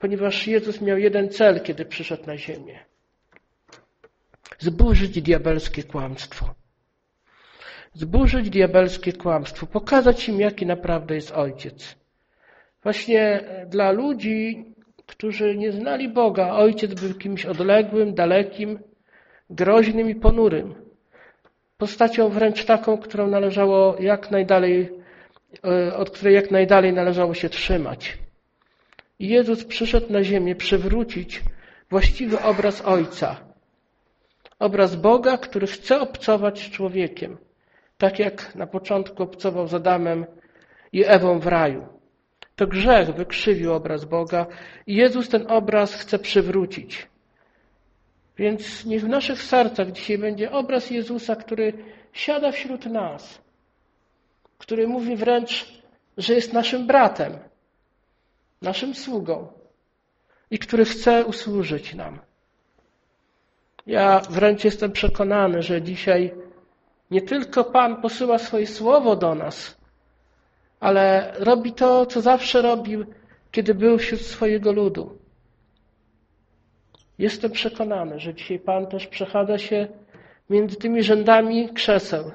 ponieważ Jezus miał jeden cel, kiedy przyszedł na ziemię. Zburzyć diabelskie kłamstwo. Zburzyć diabelskie kłamstwo, pokazać im, jaki naprawdę jest Ojciec. Właśnie dla ludzi, którzy nie znali Boga, Ojciec był kimś odległym, dalekim, groźnym i ponurym. Postacią wręcz taką, którą należało jak najdalej, e, od której jak najdalej należało się trzymać. I Jezus przyszedł na ziemię przywrócić właściwy obraz Ojca. Obraz Boga, który chce obcować z człowiekiem. Tak jak na początku obcował z Adamem i Ewą w raju. To grzech wykrzywił obraz Boga i Jezus ten obraz chce przywrócić. Więc niech w naszych sercach dzisiaj będzie obraz Jezusa, który siada wśród nas, który mówi wręcz, że jest naszym bratem, naszym sługą i który chce usłużyć nam. Ja wręcz jestem przekonany, że dzisiaj nie tylko Pan posyła swoje słowo do nas, ale robi to, co zawsze robił, kiedy był wśród swojego ludu. Jestem przekonany, że dzisiaj Pan też przechadza się między tymi rzędami krzeseł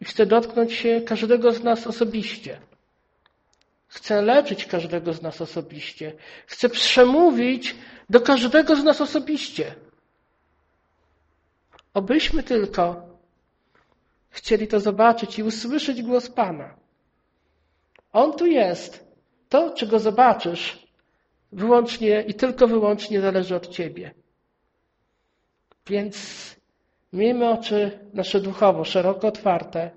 i chce dotknąć się każdego z nas osobiście. Chce leczyć każdego z nas osobiście. Chce przemówić do każdego z nas osobiście. Obyśmy tylko chcieli to zobaczyć i usłyszeć głos Pana. On tu jest. To, czego zobaczysz, wyłącznie i tylko wyłącznie zależy od Ciebie. Więc miejmy oczy nasze duchowo szeroko otwarte,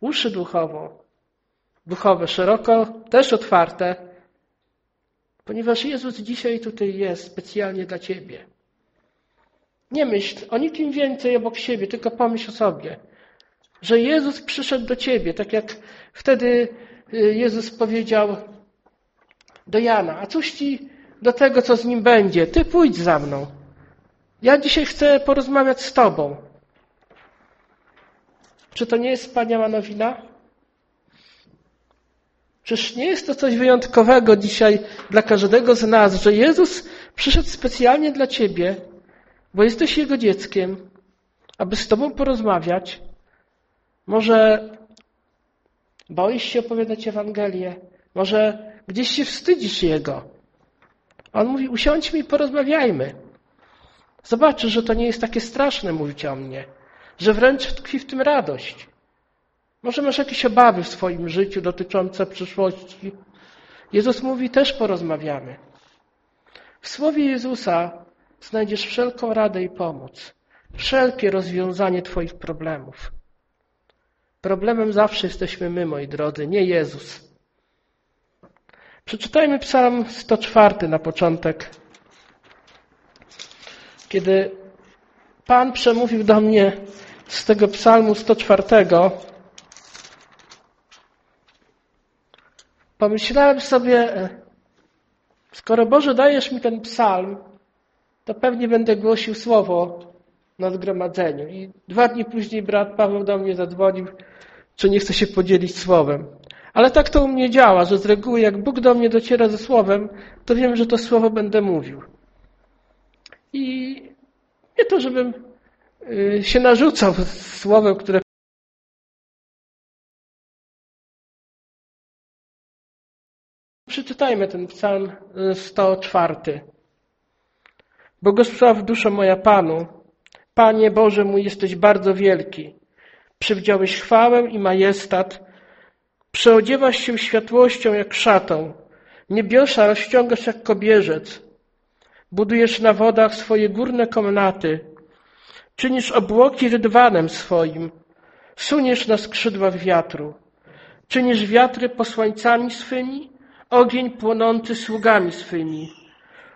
uszy duchowo, duchowe szeroko też otwarte, ponieważ Jezus dzisiaj tutaj jest specjalnie dla Ciebie. Nie myśl o nikim więcej obok siebie, tylko pomyśl o sobie, że Jezus przyszedł do Ciebie, tak jak wtedy y, Jezus powiedział do Jana, a cóż Ci do tego, co z nim będzie? Ty pójdź za mną. Ja dzisiaj chcę porozmawiać z Tobą. Czy to nie jest wspaniała nowina? Czyż nie jest to coś wyjątkowego dzisiaj dla każdego z nas, że Jezus przyszedł specjalnie dla Ciebie, bo jesteś Jego dzieckiem, aby z Tobą porozmawiać? Może boisz się opowiadać Ewangelię? Może gdzieś się wstydzisz Jego? On mówi, usiądźmy i porozmawiajmy. Zobaczysz, że to nie jest takie straszne mówić o mnie, że wręcz tkwi w tym radość. Może masz jakieś obawy w swoim życiu dotyczące przyszłości. Jezus mówi, też porozmawiamy. W słowie Jezusa znajdziesz wszelką radę i pomoc, wszelkie rozwiązanie Twoich problemów. Problemem zawsze jesteśmy my, moi drodzy, nie Jezus. Przeczytajmy Psalm 104 na początek. Kiedy Pan przemówił do mnie z tego Psalmu 104, pomyślałem sobie, e, skoro Boże dajesz mi ten psalm, to pewnie będę głosił słowo na zgromadzeniu. I dwa dni później brat Paweł do mnie zadzwonił, czy nie chce się podzielić słowem. Ale tak to u mnie działa, że z reguły jak Bóg do mnie dociera ze słowem, to wiem, że to słowo będę mówił. I nie to, żebym y, się narzucał słowem, które Przeczytajmy ten psalm 104. Y, Błogosław dusza moja Panu. Panie Boże mój, jesteś bardzo wielki. Przywdziałeś chwałę i majestat. Przeodziewasz się światłością jak szatą. Niebiosa rozciągasz jak kobierzec. Budujesz na wodach swoje górne komnaty. Czynisz obłoki rydwanem swoim. Suniesz na skrzydłach wiatru. Czynisz wiatry posłańcami swymi, ogień płonący sługami swymi.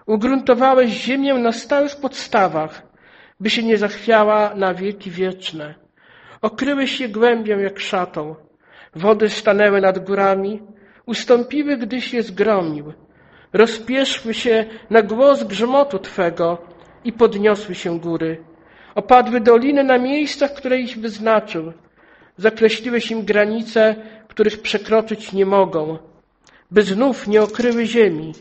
Ugruntowałeś ziemię na stałych podstawach, by się nie zachwiała na wieki wieczne. Okryłeś je głębią jak szatą. Wody stanęły nad górami, ustąpiły, gdyś je zgromił. Rozpieszły się na głos grzmotu Twego i podniosły się góry. Opadły doliny na miejscach, które ich wyznaczył. Zakreśliłeś im granice, których przekroczyć nie mogą. By znów nie okryły ziemi.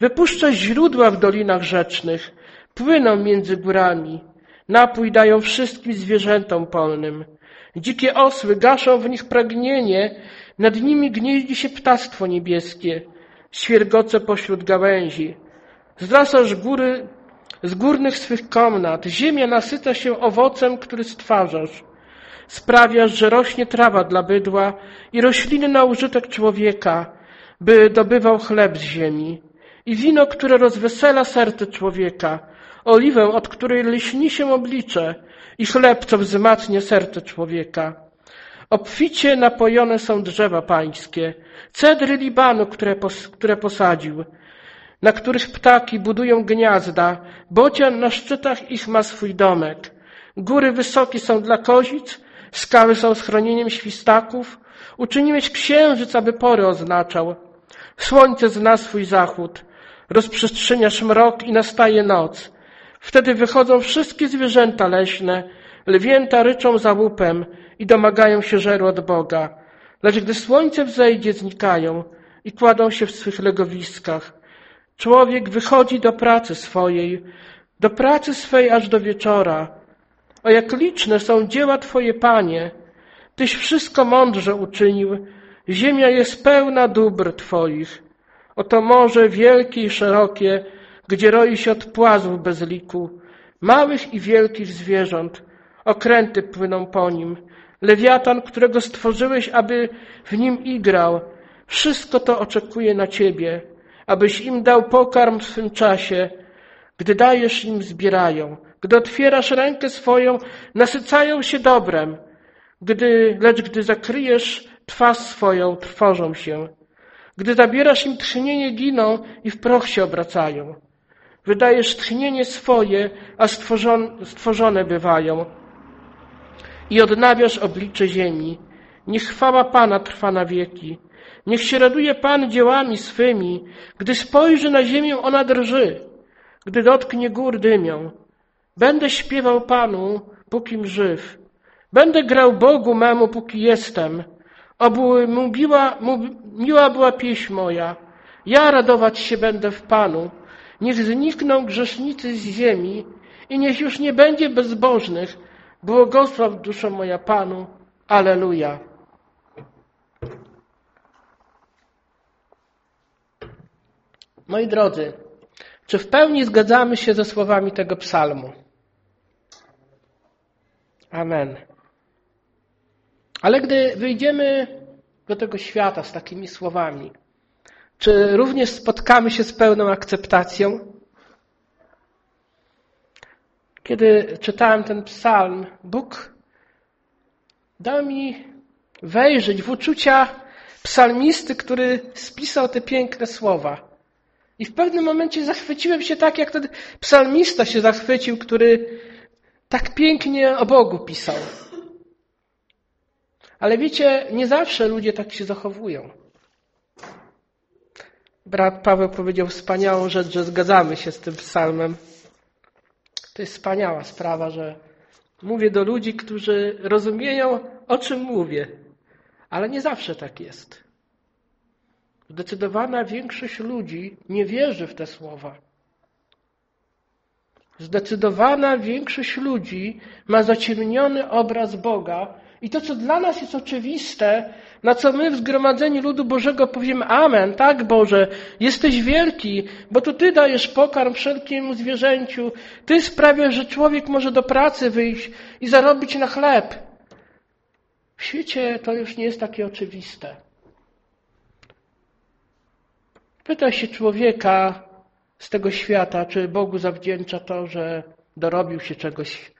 Wypuszcza źródła w dolinach rzecznych, płyną między górami. Napój dają wszystkim zwierzętom polnym. Dzikie osły gaszą w nich pragnienie, nad nimi gnieździ się ptactwo niebieskie, świergoce pośród gałęzi. Zrasasz góry z górnych swych komnat, ziemia nasyca się owocem, który stwarzasz. Sprawiasz, że rośnie trawa dla bydła i rośliny na użytek człowieka, by dobywał chleb z ziemi. I wino, które rozwesela serce człowieka, oliwę, od której lśni się oblicze i chleb, co wzmacnia serce człowieka. Obficie napojone są drzewa pańskie, cedry Libanu, które, pos, które posadził, na których ptaki budują gniazda, bocian na szczytach ich ma swój domek. Góry wysokie są dla kozic, skały są schronieniem świstaków. Uczyniłeś księżyc, aby pory oznaczał. Słońce zna swój zachód, rozprzestrzeniasz mrok i nastaje noc. Wtedy wychodzą wszystkie zwierzęta leśne, lwięta ryczą za łupem i domagają się żeru od Boga. Lecz gdy słońce wzejdzie, znikają i kładą się w swych legowiskach. Człowiek wychodzi do pracy swojej, do pracy swej aż do wieczora. O jak liczne są dzieła Twoje, Panie! Tyś wszystko mądrze uczynił. Ziemia jest pełna dóbr Twoich. Oto morze wielkie i szerokie, gdzie roi się od płazów bez liku, małych i wielkich zwierząt. Okręty płyną po nim. Lewiatan, którego stworzyłeś, aby w nim igrał. Wszystko to oczekuje na Ciebie, abyś im dał pokarm w swym czasie. Gdy dajesz im, zbierają. Gdy otwierasz rękę swoją, nasycają się dobrem. Gdy, lecz gdy zakryjesz twarz swoją, trwożą się. Gdy zabierasz im tchnienie, giną i w proch się obracają. Wydajesz tchnienie swoje, a stworzone, stworzone bywają. I odnawiasz oblicze ziemi. Niech chwała Pana trwa na wieki. Niech się raduje Pan dziełami swymi. Gdy spojrzy na ziemię, ona drży. Gdy dotknie gór dymią. Będę śpiewał Panu, pókim żyw. Będę grał Bogu memu, póki jestem. Oby mu miła, mu miła była pieśń moja. Ja radować się będę w Panu. Niech znikną grzesznicy z ziemi i niech już nie będzie bezbożnych. Błogosław dusza moja Panu. Aleluja. Moi drodzy, czy w pełni zgadzamy się ze słowami tego psalmu? Amen. Ale gdy wyjdziemy do tego świata z takimi słowami, czy również spotkamy się z pełną akceptacją? Kiedy czytałem ten psalm, Bóg dał mi wejrzeć w uczucia psalmisty, który spisał te piękne słowa. I w pewnym momencie zachwyciłem się tak, jak ten psalmista się zachwycił, który tak pięknie o Bogu pisał. Ale wiecie, nie zawsze ludzie tak się zachowują. Brat Paweł powiedział wspaniałą rzecz, że zgadzamy się z tym psalmem. To jest wspaniała sprawa, że mówię do ludzi, którzy rozumieją, o czym mówię. Ale nie zawsze tak jest. Zdecydowana większość ludzi nie wierzy w te słowa. Zdecydowana większość ludzi ma zaciemniony obraz Boga i to, co dla nas jest oczywiste, na co my w zgromadzeniu ludu Bożego powiemy Amen, tak Boże, jesteś wielki, bo to Ty dajesz pokarm wszelkiemu zwierzęciu, Ty sprawiasz, że człowiek może do pracy wyjść i zarobić na chleb. W świecie to już nie jest takie oczywiste. Pyta się człowieka z tego świata, czy Bogu zawdzięcza to, że dorobił się czegoś.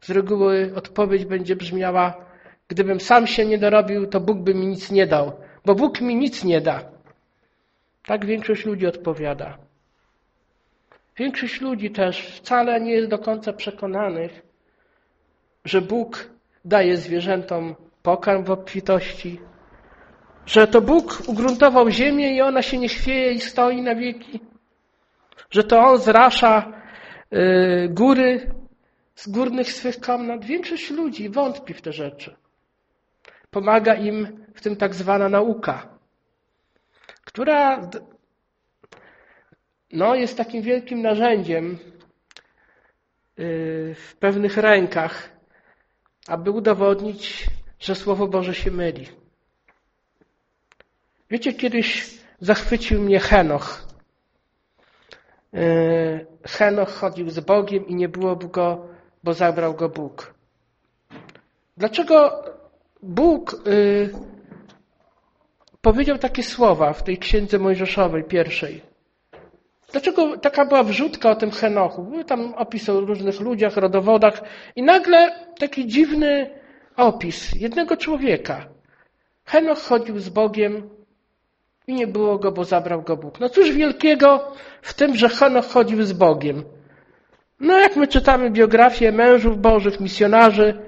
Z reguły odpowiedź będzie brzmiała, gdybym sam się nie dorobił, to Bóg by mi nic nie dał, bo Bóg mi nic nie da. Tak większość ludzi odpowiada. Większość ludzi też wcale nie jest do końca przekonanych, że Bóg daje zwierzętom pokarm w obfitości, że to Bóg ugruntował ziemię i ona się nie chwieje i stoi na wieki, że to On zrasza y, góry z górnych swych komnat. Większość ludzi wątpi w te rzeczy. Pomaga im w tym tak zwana nauka. która no, jest takim wielkim narzędziem y, w pewnych rękach, aby udowodnić, że Słowo Boże się myli. Wiecie, kiedyś zachwycił mnie Henoch. Y, Henoch chodził z Bogiem i nie było go, bo zabrał go Bóg. Dlaczego Bóg y, powiedział takie słowa w tej księdze Mojżeszowej pierwszej? Dlaczego taka była wrzutka o tym Henochu? Były tam opis o różnych ludziach, rodowodach i nagle taki dziwny opis jednego człowieka. Henoch chodził z Bogiem i nie było go, bo zabrał go Bóg. No cóż wielkiego w tym, że Henoch chodził z Bogiem. No jak my czytamy biografię mężów bożych, misjonarzy,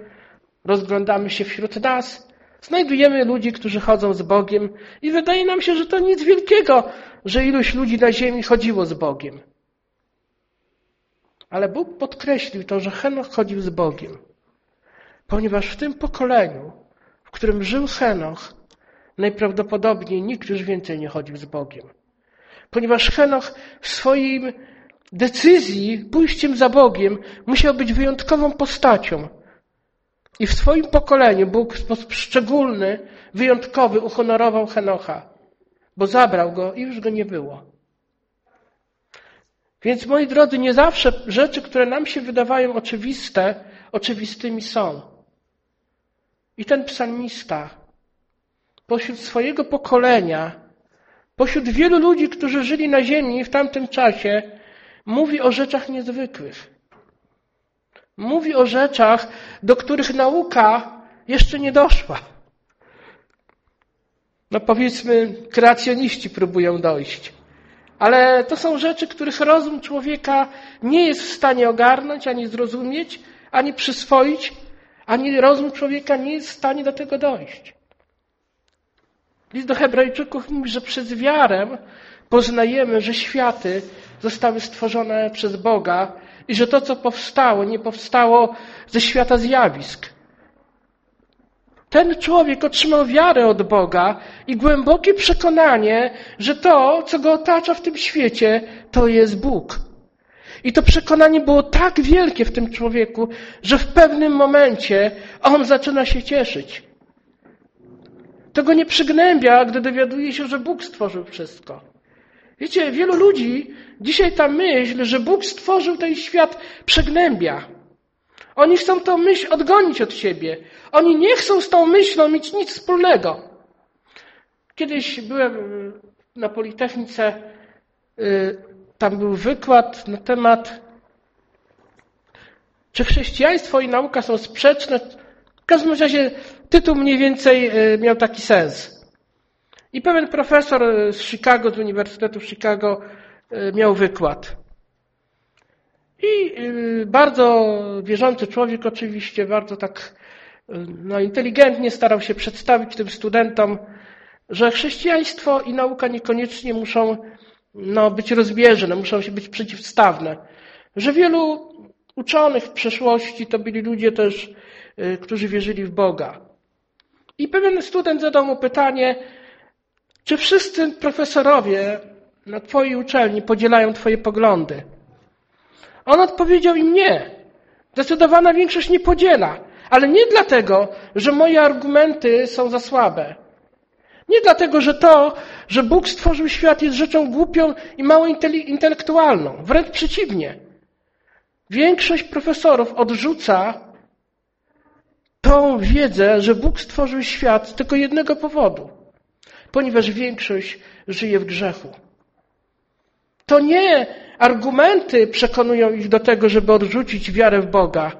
rozglądamy się wśród nas, znajdujemy ludzi, którzy chodzą z Bogiem i wydaje nam się, że to nic wielkiego, że iluś ludzi na ziemi chodziło z Bogiem. Ale Bóg podkreślił to, że Henoch chodził z Bogiem, ponieważ w tym pokoleniu, w którym żył Henoch, najprawdopodobniej nikt już więcej nie chodził z Bogiem. Ponieważ Henoch w swoim decyzji, pójściem za Bogiem, musiał być wyjątkową postacią. I w swoim pokoleniu Bóg w sposób szczególny, wyjątkowy uhonorował Henocha, bo zabrał go i już go nie było. Więc moi drodzy, nie zawsze rzeczy, które nam się wydawają oczywiste, oczywistymi są. I ten psalmista pośród swojego pokolenia, pośród wielu ludzi, którzy żyli na ziemi w tamtym czasie, mówi o rzeczach niezwykłych. Mówi o rzeczach, do których nauka jeszcze nie doszła. No powiedzmy, kreacjoniści próbują dojść. Ale to są rzeczy, których rozum człowieka nie jest w stanie ogarnąć, ani zrozumieć, ani przyswoić, ani rozum człowieka nie jest w stanie do tego dojść. List do Hebrajczyków mówi, że przez wiarę poznajemy, że światy zostały stworzone przez Boga i że to, co powstało, nie powstało ze świata zjawisk. Ten człowiek otrzymał wiarę od Boga i głębokie przekonanie, że to, co go otacza w tym świecie, to jest Bóg. I to przekonanie było tak wielkie w tym człowieku, że w pewnym momencie on zaczyna się cieszyć. To go nie przygnębia, gdy dowiaduje się, że Bóg stworzył wszystko. Wiecie, wielu ludzi dzisiaj ta myśl, że Bóg stworzył ten świat, przegnębia. Oni chcą tą myśl odgonić od siebie. Oni nie chcą z tą myślą mieć nic wspólnego. Kiedyś byłem na Politechnice, y, tam był wykład na temat, czy chrześcijaństwo i nauka są sprzeczne. W każdym razie tytuł mniej więcej y, miał taki sens. I pewien profesor z Chicago, z Uniwersytetu Chicago e, miał wykład. I e, bardzo wierzący człowiek oczywiście, bardzo tak e, no, inteligentnie starał się przedstawić tym studentom, że chrześcijaństwo i nauka niekoniecznie muszą no, być rozbieżne, muszą się być przeciwstawne. Że wielu uczonych w przeszłości to byli ludzie też, którzy wierzyli w Boga. I pewien student zadał mu pytanie, czy wszyscy profesorowie na Twojej uczelni podzielają Twoje poglądy? On odpowiedział im nie. Zdecydowana większość nie podziela. Ale nie dlatego, że moje argumenty są za słabe. Nie dlatego, że to, że Bóg stworzył świat jest rzeczą głupią i mało intelektualną. Wręcz przeciwnie. Większość profesorów odrzuca tą wiedzę, że Bóg stworzył świat z tylko jednego powodu ponieważ większość żyje w grzechu. To nie argumenty przekonują ich do tego, żeby odrzucić wiarę w Boga,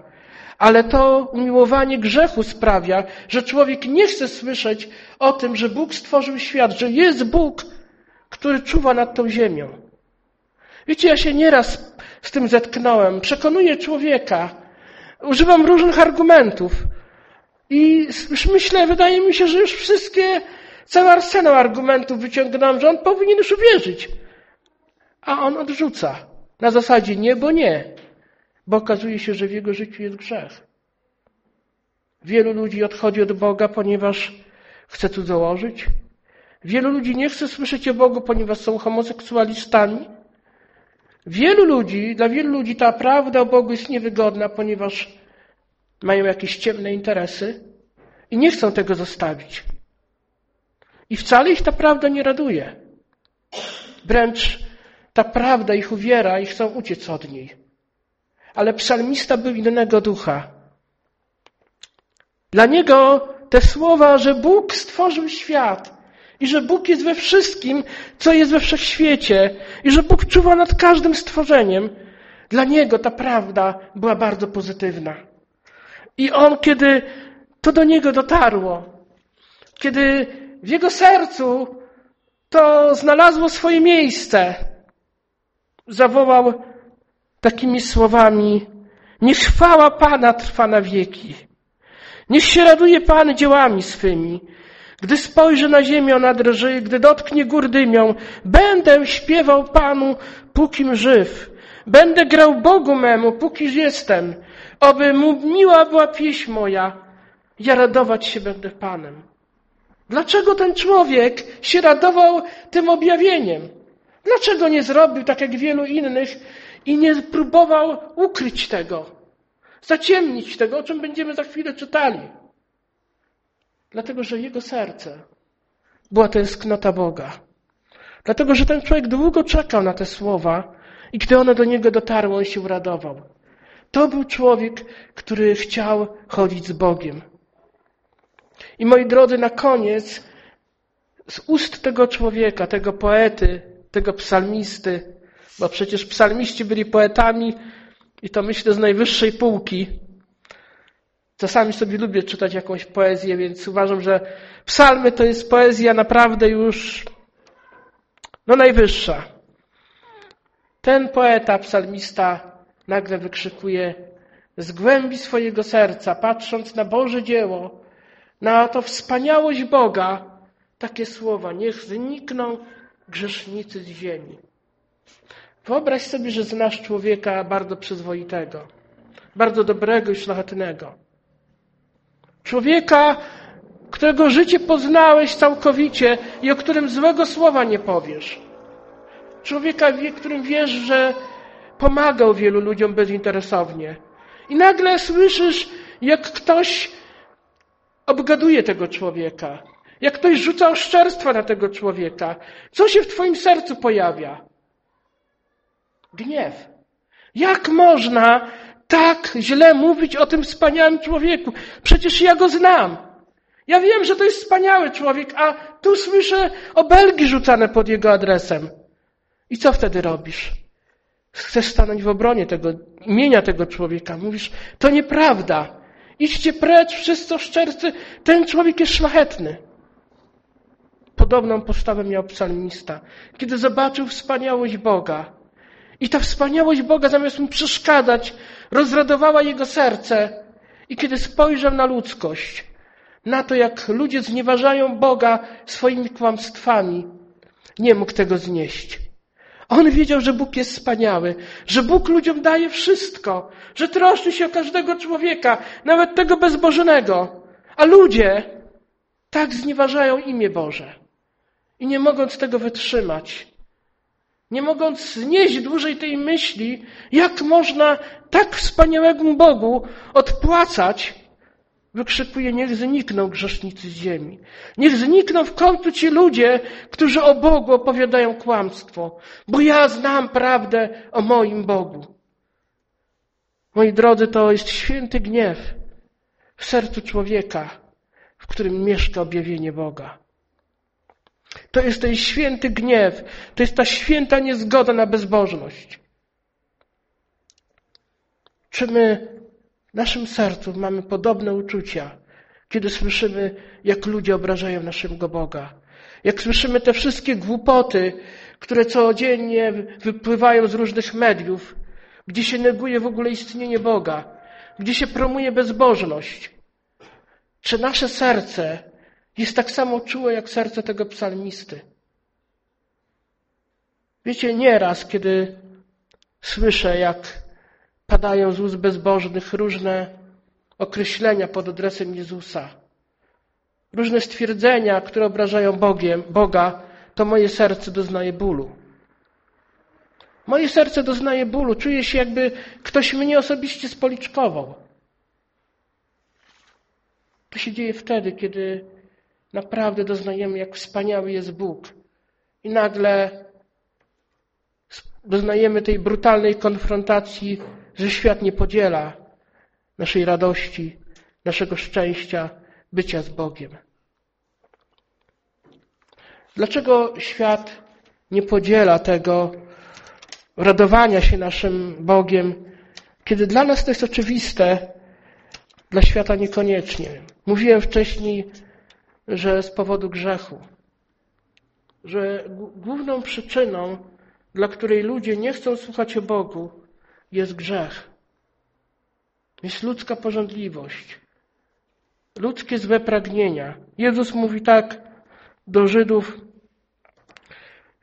ale to umiłowanie grzechu sprawia, że człowiek nie chce słyszeć o tym, że Bóg stworzył świat, że jest Bóg, który czuwa nad tą ziemią. Wiecie, ja się nieraz z tym zetknąłem. Przekonuję człowieka, używam różnych argumentów i myślę, wydaje mi się, że już wszystkie Cały arsenał argumentów wyciągnąłem, że on powinien już uwierzyć. A on odrzuca. Na zasadzie nie, bo nie. Bo okazuje się, że w jego życiu jest grzech. Wielu ludzi odchodzi od Boga, ponieważ chce tu założyć, Wielu ludzi nie chce słyszeć o Bogu, ponieważ są homoseksualistami. Wielu ludzi, dla wielu ludzi ta prawda o Bogu jest niewygodna, ponieważ mają jakieś ciemne interesy i nie chcą tego zostawić. I wcale ich ta prawda nie raduje. Wręcz ta prawda ich uwiera i chcą uciec od niej. Ale psalmista był innego ducha. Dla niego te słowa, że Bóg stworzył świat i że Bóg jest we wszystkim, co jest we wszechświecie i że Bóg czuwa nad każdym stworzeniem, dla niego ta prawda była bardzo pozytywna. I on, kiedy to do niego dotarło, kiedy w jego sercu to znalazło swoje miejsce, zawołał takimi słowami: Niech chwała Pana trwa na wieki. Niech się raduje Pan dziełami swymi. Gdy spojrzy na ziemię, ona drży, gdy dotknie gór dymią, będę śpiewał Panu, pókim żyw. Będę grał Bogu memu, póki jestem. Oby mu miła była pieśń moja. Ja radować się będę Panem. Dlaczego ten człowiek się radował tym objawieniem? Dlaczego nie zrobił tak jak wielu innych i nie próbował ukryć tego, zaciemnić tego, o czym będziemy za chwilę czytali? Dlatego, że jego serce była tęsknota Boga. Dlatego, że ten człowiek długo czekał na te słowa i gdy one do niego dotarły, on się uradował. To był człowiek, który chciał chodzić z Bogiem. I moi drodzy, na koniec z ust tego człowieka, tego poety, tego psalmisty, bo przecież psalmiści byli poetami i to myślę z najwyższej półki. Czasami sobie lubię czytać jakąś poezję, więc uważam, że psalmy to jest poezja naprawdę już no najwyższa. Ten poeta, psalmista nagle wykrzykuje z głębi swojego serca, patrząc na Boże dzieło, na to wspaniałość Boga, takie słowa, niech znikną grzesznicy z ziemi. Wyobraź sobie, że znasz człowieka bardzo przyzwoitego, bardzo dobrego i szlachetnego. Człowieka, którego życie poznałeś całkowicie i o którym złego słowa nie powiesz. Człowieka, którym wiesz, że pomagał wielu ludziom bezinteresownie. I nagle słyszysz, jak ktoś obgaduje tego człowieka, jak ktoś rzuca oszczerstwa na tego człowieka. Co się w Twoim sercu pojawia? Gniew. Jak można tak źle mówić o tym wspaniałym człowieku? Przecież ja go znam. Ja wiem, że to jest wspaniały człowiek, a tu słyszę obelgi rzucane pod jego adresem. I co wtedy robisz? Chcesz stanąć w obronie tego imienia tego człowieka. Mówisz, to nieprawda. Idźcie precz, wszyscy oszczercy, ten człowiek jest szlachetny. Podobną postawę miał psalmista, kiedy zobaczył wspaniałość Boga. I ta wspaniałość Boga, zamiast mu przeszkadzać, rozradowała jego serce. I kiedy spojrzał na ludzkość, na to, jak ludzie znieważają Boga swoimi kłamstwami, nie mógł tego znieść. On wiedział, że Bóg jest wspaniały, że Bóg ludziom daje wszystko, że troszczy się o każdego człowieka, nawet tego bezbożnego. A ludzie tak znieważają imię Boże. I nie mogąc tego wytrzymać, nie mogąc znieść dłużej tej myśli, jak można tak wspaniałemu Bogu odpłacać, wykrzykuje, niech znikną grzesznicy z ziemi. Niech znikną w końcu ci ludzie, którzy o Bogu opowiadają kłamstwo, bo ja znam prawdę o moim Bogu. Moi drodzy, to jest święty gniew w sercu człowieka, w którym mieszka objawienie Boga. To jest ten święty gniew, to jest ta święta niezgoda na bezbożność. Czy my naszym sercu mamy podobne uczucia, kiedy słyszymy, jak ludzie obrażają naszego Boga? Jak słyszymy te wszystkie głupoty, które codziennie wypływają z różnych mediów, gdzie się neguje w ogóle istnienie Boga, gdzie się promuje bezbożność. Czy nasze serce jest tak samo czułe jak serce tego psalmisty? Wiecie, nieraz, kiedy słyszę, jak padają z ust bezbożnych różne określenia pod adresem Jezusa, różne stwierdzenia, które obrażają Bogiem, Boga, to moje serce doznaje bólu. Moje serce doznaje bólu. Czuję się, jakby ktoś mnie osobiście spoliczkował. To się dzieje wtedy, kiedy naprawdę doznajemy, jak wspaniały jest Bóg. I nagle doznajemy tej brutalnej konfrontacji, że świat nie podziela naszej radości, naszego szczęścia, bycia z Bogiem. Dlaczego świat nie podziela tego radowania się naszym Bogiem, kiedy dla nas to jest oczywiste, dla świata niekoniecznie? Mówiłem wcześniej, że z powodu grzechu, że główną przyczyną, dla której ludzie nie chcą słuchać o Bogu, jest grzech. Jest ludzka porządliwość, ludzkie złe pragnienia. Jezus mówi tak do Żydów,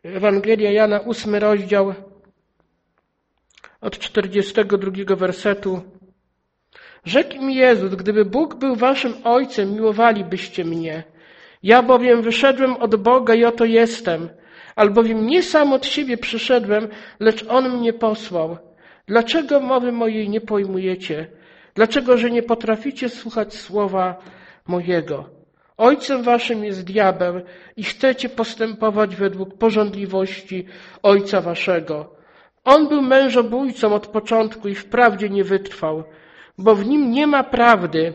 Ewangelia Jana, ósmy rozdział, od 42 wersetu. Rzekł mi Jezus, gdyby Bóg był waszym Ojcem, miłowalibyście mnie. Ja bowiem wyszedłem od Boga i oto jestem, albowiem nie sam od siebie przyszedłem, lecz On mnie posłał. Dlaczego mowy mojej nie pojmujecie? Dlaczego, że nie potraficie słuchać słowa mojego? Ojcem waszym jest diabeł i chcecie postępować według porządliwości ojca waszego. On był mężobójcą od początku i wprawdzie nie wytrwał, bo w nim nie ma prawdy.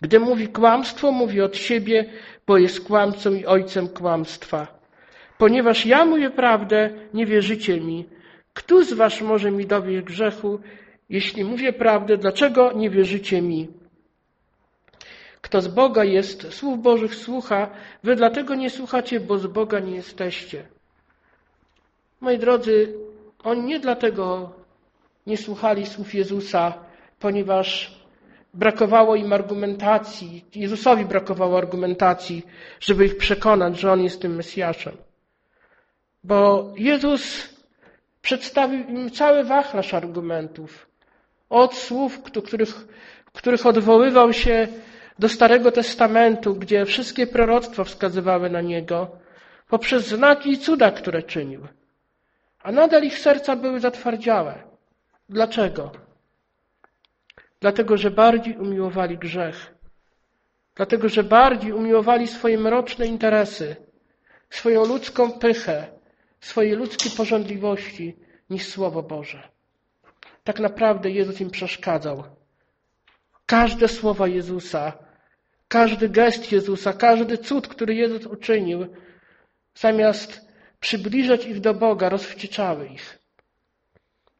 Gdy mówi kłamstwo, mówi od siebie, bo jest kłamcą i ojcem kłamstwa. Ponieważ ja mówię prawdę, nie wierzycie mi. Kto z was może mi dowieść grzechu? Jeśli mówię prawdę, dlaczego nie wierzycie mi? Kto z Boga jest, słów Bożych słucha, wy dlatego nie słuchacie, bo z Boga nie jesteście. Moi drodzy, oni nie dlatego nie słuchali słów Jezusa, ponieważ brakowało im argumentacji, Jezusowi brakowało argumentacji, żeby ich przekonać, że On jest tym Mesjaszem. Bo Jezus przedstawił im cały wachlarz argumentów. Od słów, których, których odwoływał się do Starego Testamentu, gdzie wszystkie proroctwa wskazywały na Niego, poprzez znaki i cuda, które czynił. A nadal ich serca były zatwardziałe. Dlaczego? Dlatego, że bardziej umiłowali grzech. Dlatego, że bardziej umiłowali swoje mroczne interesy, swoją ludzką pychę, swoje ludzkie porządliwości niż Słowo Boże. Tak naprawdę Jezus im przeszkadzał. Każde słowa Jezusa, każdy gest Jezusa, każdy cud, który Jezus uczynił, zamiast przybliżać ich do Boga, rozwścieczały ich.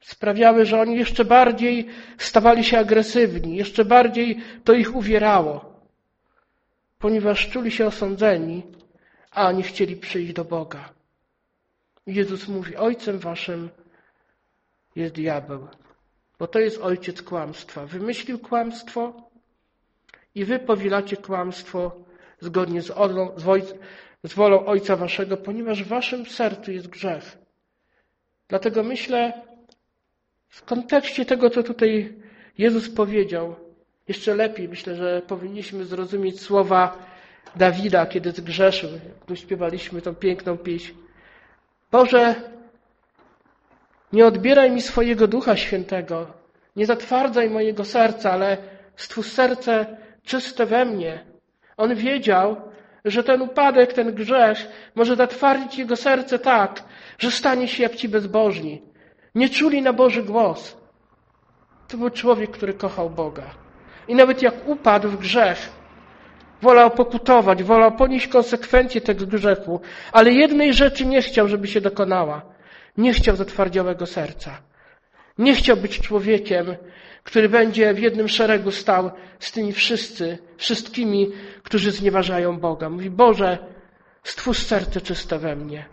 Sprawiały, że oni jeszcze bardziej stawali się agresywni, jeszcze bardziej to ich uwierało, ponieważ czuli się osądzeni, a nie chcieli przyjść do Boga. Jezus mówi, ojcem waszym jest diabeł, bo to jest ojciec kłamstwa. Wymyślił kłamstwo i wy powielacie kłamstwo zgodnie z, olą, z, z wolą Ojca Waszego, ponieważ w Waszym sercu jest grzech. Dlatego myślę, w kontekście tego, co tutaj Jezus powiedział, jeszcze lepiej myślę, że powinniśmy zrozumieć słowa Dawida, kiedy zgrzeszył. Tu śpiewaliśmy tą piękną pieśń. Boże, nie odbieraj mi swojego Ducha Świętego, nie zatwardzaj mojego serca, ale stwórz serce czyste we mnie. On wiedział, że ten upadek, ten grzech może zatwardzić jego serce tak, że stanie się jak ci bezbożni. Nie czuli na Boży głos. To był człowiek, który kochał Boga. I nawet jak upadł w grzech, wolał pokutować, wolał ponieść konsekwencje tego grzechu, ale jednej rzeczy nie chciał, żeby się dokonała. Nie chciał zatwardziałego serca. Nie chciał być człowiekiem, który będzie w jednym szeregu stał z tymi wszyscy, wszystkimi, którzy znieważają Boga. Mówi, Boże, stwórz serce czyste we mnie.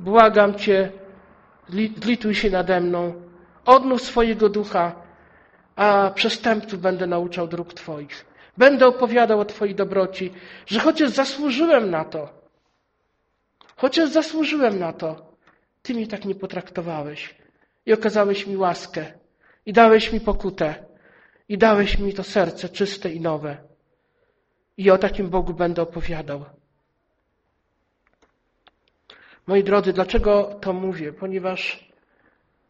Błagam Cię, zlituj się nade mną, odnów swojego ducha, a przestępców będę nauczał dróg Twoich. Będę opowiadał o Twojej dobroci, że chociaż zasłużyłem na to, chociaż zasłużyłem na to, Ty mnie tak nie potraktowałeś i okazałeś mi łaskę i dałeś mi pokutę i dałeś mi to serce czyste i nowe. i o takim Bogu będę opowiadał. Moi drodzy, dlaczego to mówię? Ponieważ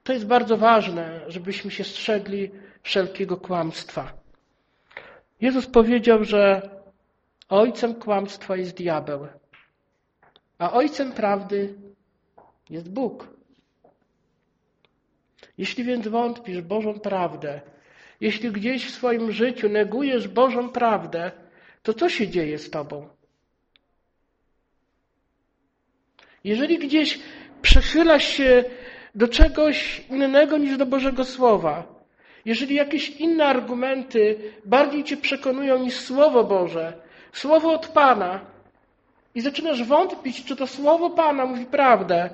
to jest bardzo ważne, żebyśmy się strzegli wszelkiego kłamstwa. Jezus powiedział, że ojcem kłamstwa jest diabeł, a ojcem prawdy jest Bóg. Jeśli więc wątpisz Bożą prawdę, jeśli gdzieś w swoim życiu negujesz Bożą prawdę, to co się dzieje z tobą? Jeżeli gdzieś przechylasz się do czegoś innego niż do Bożego Słowa, jeżeli jakieś inne argumenty bardziej cię przekonują niż Słowo Boże, Słowo od Pana, i zaczynasz wątpić, czy to Słowo Pana mówi prawdę,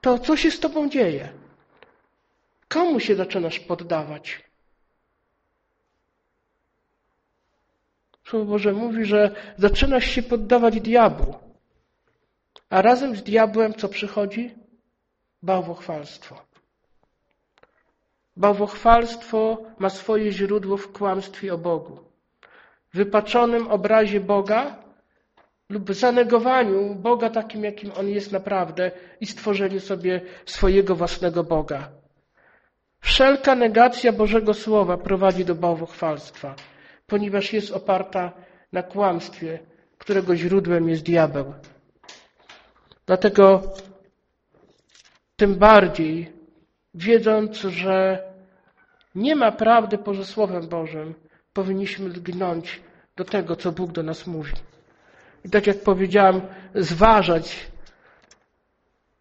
to co się z tobą dzieje? Komu się zaczynasz poddawać? Słowo Boże mówi, że zaczynasz się poddawać diabłu. A razem z diabłem co przychodzi? Bałwochwalstwo. Bałwochwalstwo ma swoje źródło w kłamstwie o Bogu. Wypaczonym obrazie Boga lub zanegowaniu Boga takim, jakim On jest naprawdę i stworzeniu sobie swojego własnego Boga. Wszelka negacja Bożego Słowa prowadzi do bałwochwalstwa, ponieważ jest oparta na kłamstwie, którego źródłem jest diabeł. Dlatego tym bardziej, wiedząc, że nie ma prawdy poza Słowem Bożym, powinniśmy lgnąć do tego, co Bóg do nas mówi. I tak jak powiedziałem, zważać,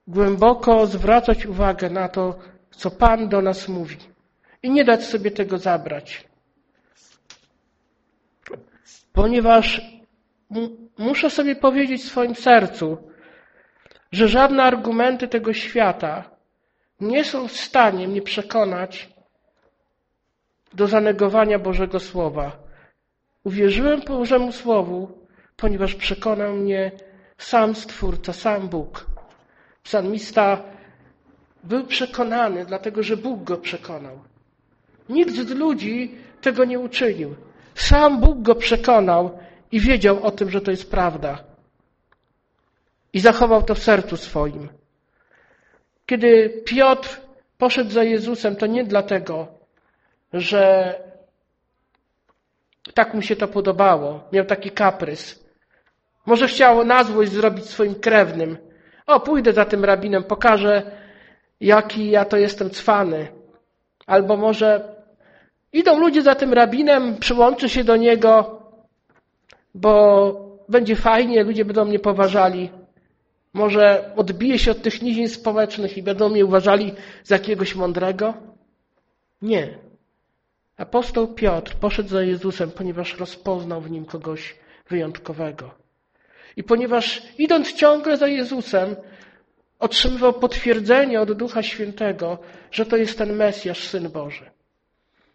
głęboko zwracać uwagę na to, co Pan do nas mówi. I nie dać sobie tego zabrać. Ponieważ muszę sobie powiedzieć w swoim sercu, że żadne argumenty tego świata nie są w stanie mnie przekonać do zanegowania Bożego Słowa. Uwierzyłem Bożemu Słowu, ponieważ przekonał mnie sam Stwórca, sam Bóg. Psalmista był przekonany, dlatego że Bóg go przekonał. Nikt z ludzi tego nie uczynił. Sam Bóg go przekonał i wiedział o tym, że to jest prawda. I zachował to w sercu swoim. Kiedy Piotr poszedł za Jezusem, to nie dlatego, że tak mu się to podobało, miał taki kaprys. Może chciał na złość zrobić swoim krewnym. O, pójdę za tym rabinem, pokażę, jaki ja to jestem cwany. Albo może idą ludzie za tym rabinem, przyłączę się do niego, bo będzie fajnie, ludzie będą mnie poważali. Może odbiję się od tych nizin społecznych i będą mnie uważali za jakiegoś mądrego? Nie. Apostoł Piotr poszedł za Jezusem, ponieważ rozpoznał w nim kogoś wyjątkowego. I ponieważ idąc ciągle za Jezusem, otrzymywał potwierdzenie od Ducha Świętego, że to jest ten Mesjasz, Syn Boży.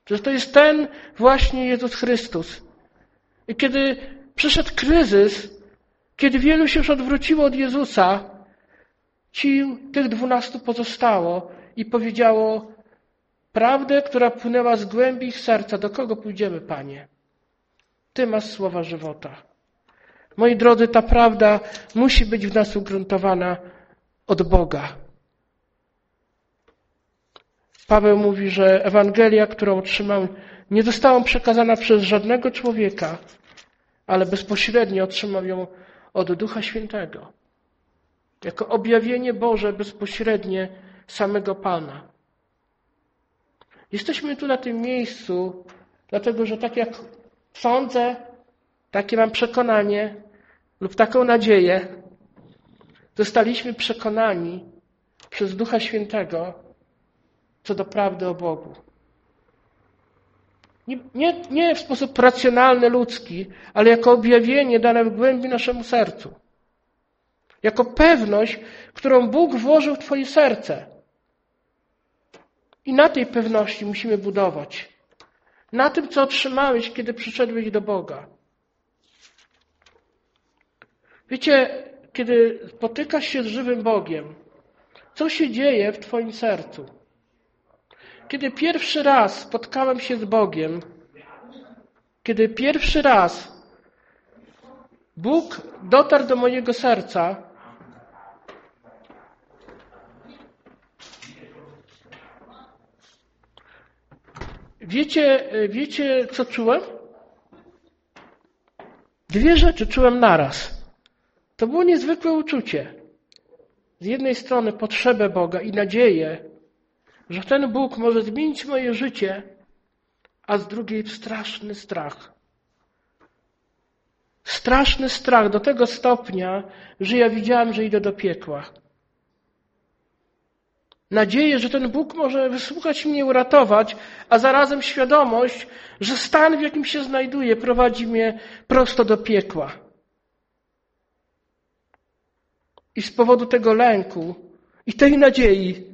Że to jest ten właśnie Jezus Chrystus. I kiedy przyszedł kryzys, kiedy wielu się już odwróciło od Jezusa, ci, tych dwunastu pozostało i powiedziało prawdę, która płynęła z głębi ich serca. Do kogo pójdziemy, Panie? Ty masz słowa żywota. Moi drodzy, ta prawda musi być w nas ugruntowana od Boga. Paweł mówi, że Ewangelia, którą otrzymał, nie została przekazana przez żadnego człowieka, ale bezpośrednio otrzymał ją od Ducha Świętego. Jako objawienie Boże bezpośrednie samego Pana. Jesteśmy tu na tym miejscu, dlatego że tak jak sądzę, takie mam przekonanie lub taką nadzieję, zostaliśmy przekonani przez Ducha Świętego co do prawdy o Bogu. Nie, nie, nie w sposób racjonalny, ludzki, ale jako objawienie dane w głębi naszemu sercu. Jako pewność, którą Bóg włożył w Twoje serce. I na tej pewności musimy budować. Na tym, co otrzymałeś, kiedy przyszedłeś do Boga. Wiecie, kiedy spotykasz się z żywym Bogiem, co się dzieje w Twoim sercu? Kiedy pierwszy raz spotkałem się z Bogiem, kiedy pierwszy raz Bóg dotarł do mojego serca Wiecie, wiecie, co czułem? Dwie rzeczy czułem naraz. To było niezwykłe uczucie. Z jednej strony potrzebę Boga i nadzieję, że ten Bóg może zmienić moje życie, a z drugiej straszny strach. Straszny strach do tego stopnia, że ja widziałem, że idę do piekła. Nadzieję, że ten Bóg może wysłuchać mnie, uratować, a zarazem świadomość, że stan, w jakim się znajduję, prowadzi mnie prosto do piekła. I z powodu tego lęku i tej nadziei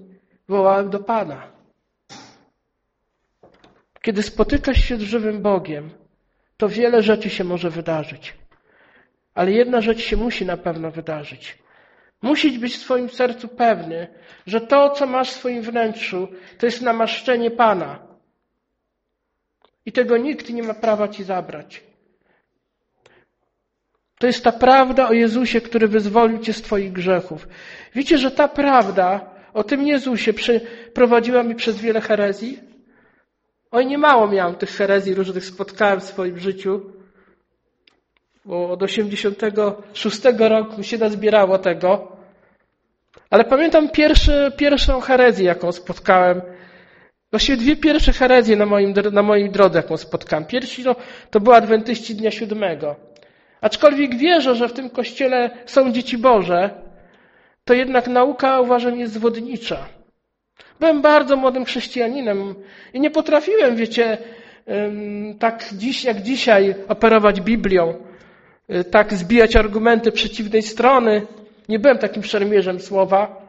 wołałem do Pana. Kiedy spotykasz się z żywym Bogiem, to wiele rzeczy się może wydarzyć. Ale jedna rzecz się musi na pewno wydarzyć. Musisz być w swoim sercu pewny, że to, co masz w swoim wnętrzu, to jest namaszczenie Pana. I tego nikt nie ma prawa ci zabrać. To jest ta prawda o Jezusie, który wyzwolił cię z twoich grzechów. Wiecie, że ta prawda o tym Jezusie prowadziła mi przez wiele herezji? Oj, nie mało miałem tych herezji różnych spotkałem w swoim życiu bo od 86 roku się nazbierało tego. Ale pamiętam pierwszy, pierwszą herezję, jaką spotkałem. Właściwie dwie pierwsze herezje na moim, na moim drodze, jaką spotkałem. Pierwsi no, to były adwentyści Dnia Siódmego. Aczkolwiek wierzę, że w tym kościele są dzieci Boże, to jednak nauka uważam jest zwodnicza. Byłem bardzo młodym chrześcijaninem i nie potrafiłem, wiecie, tak dziś jak dzisiaj operować Biblią. Y, tak zbijać argumenty przeciwnej strony. Nie byłem takim szermierzem słowa.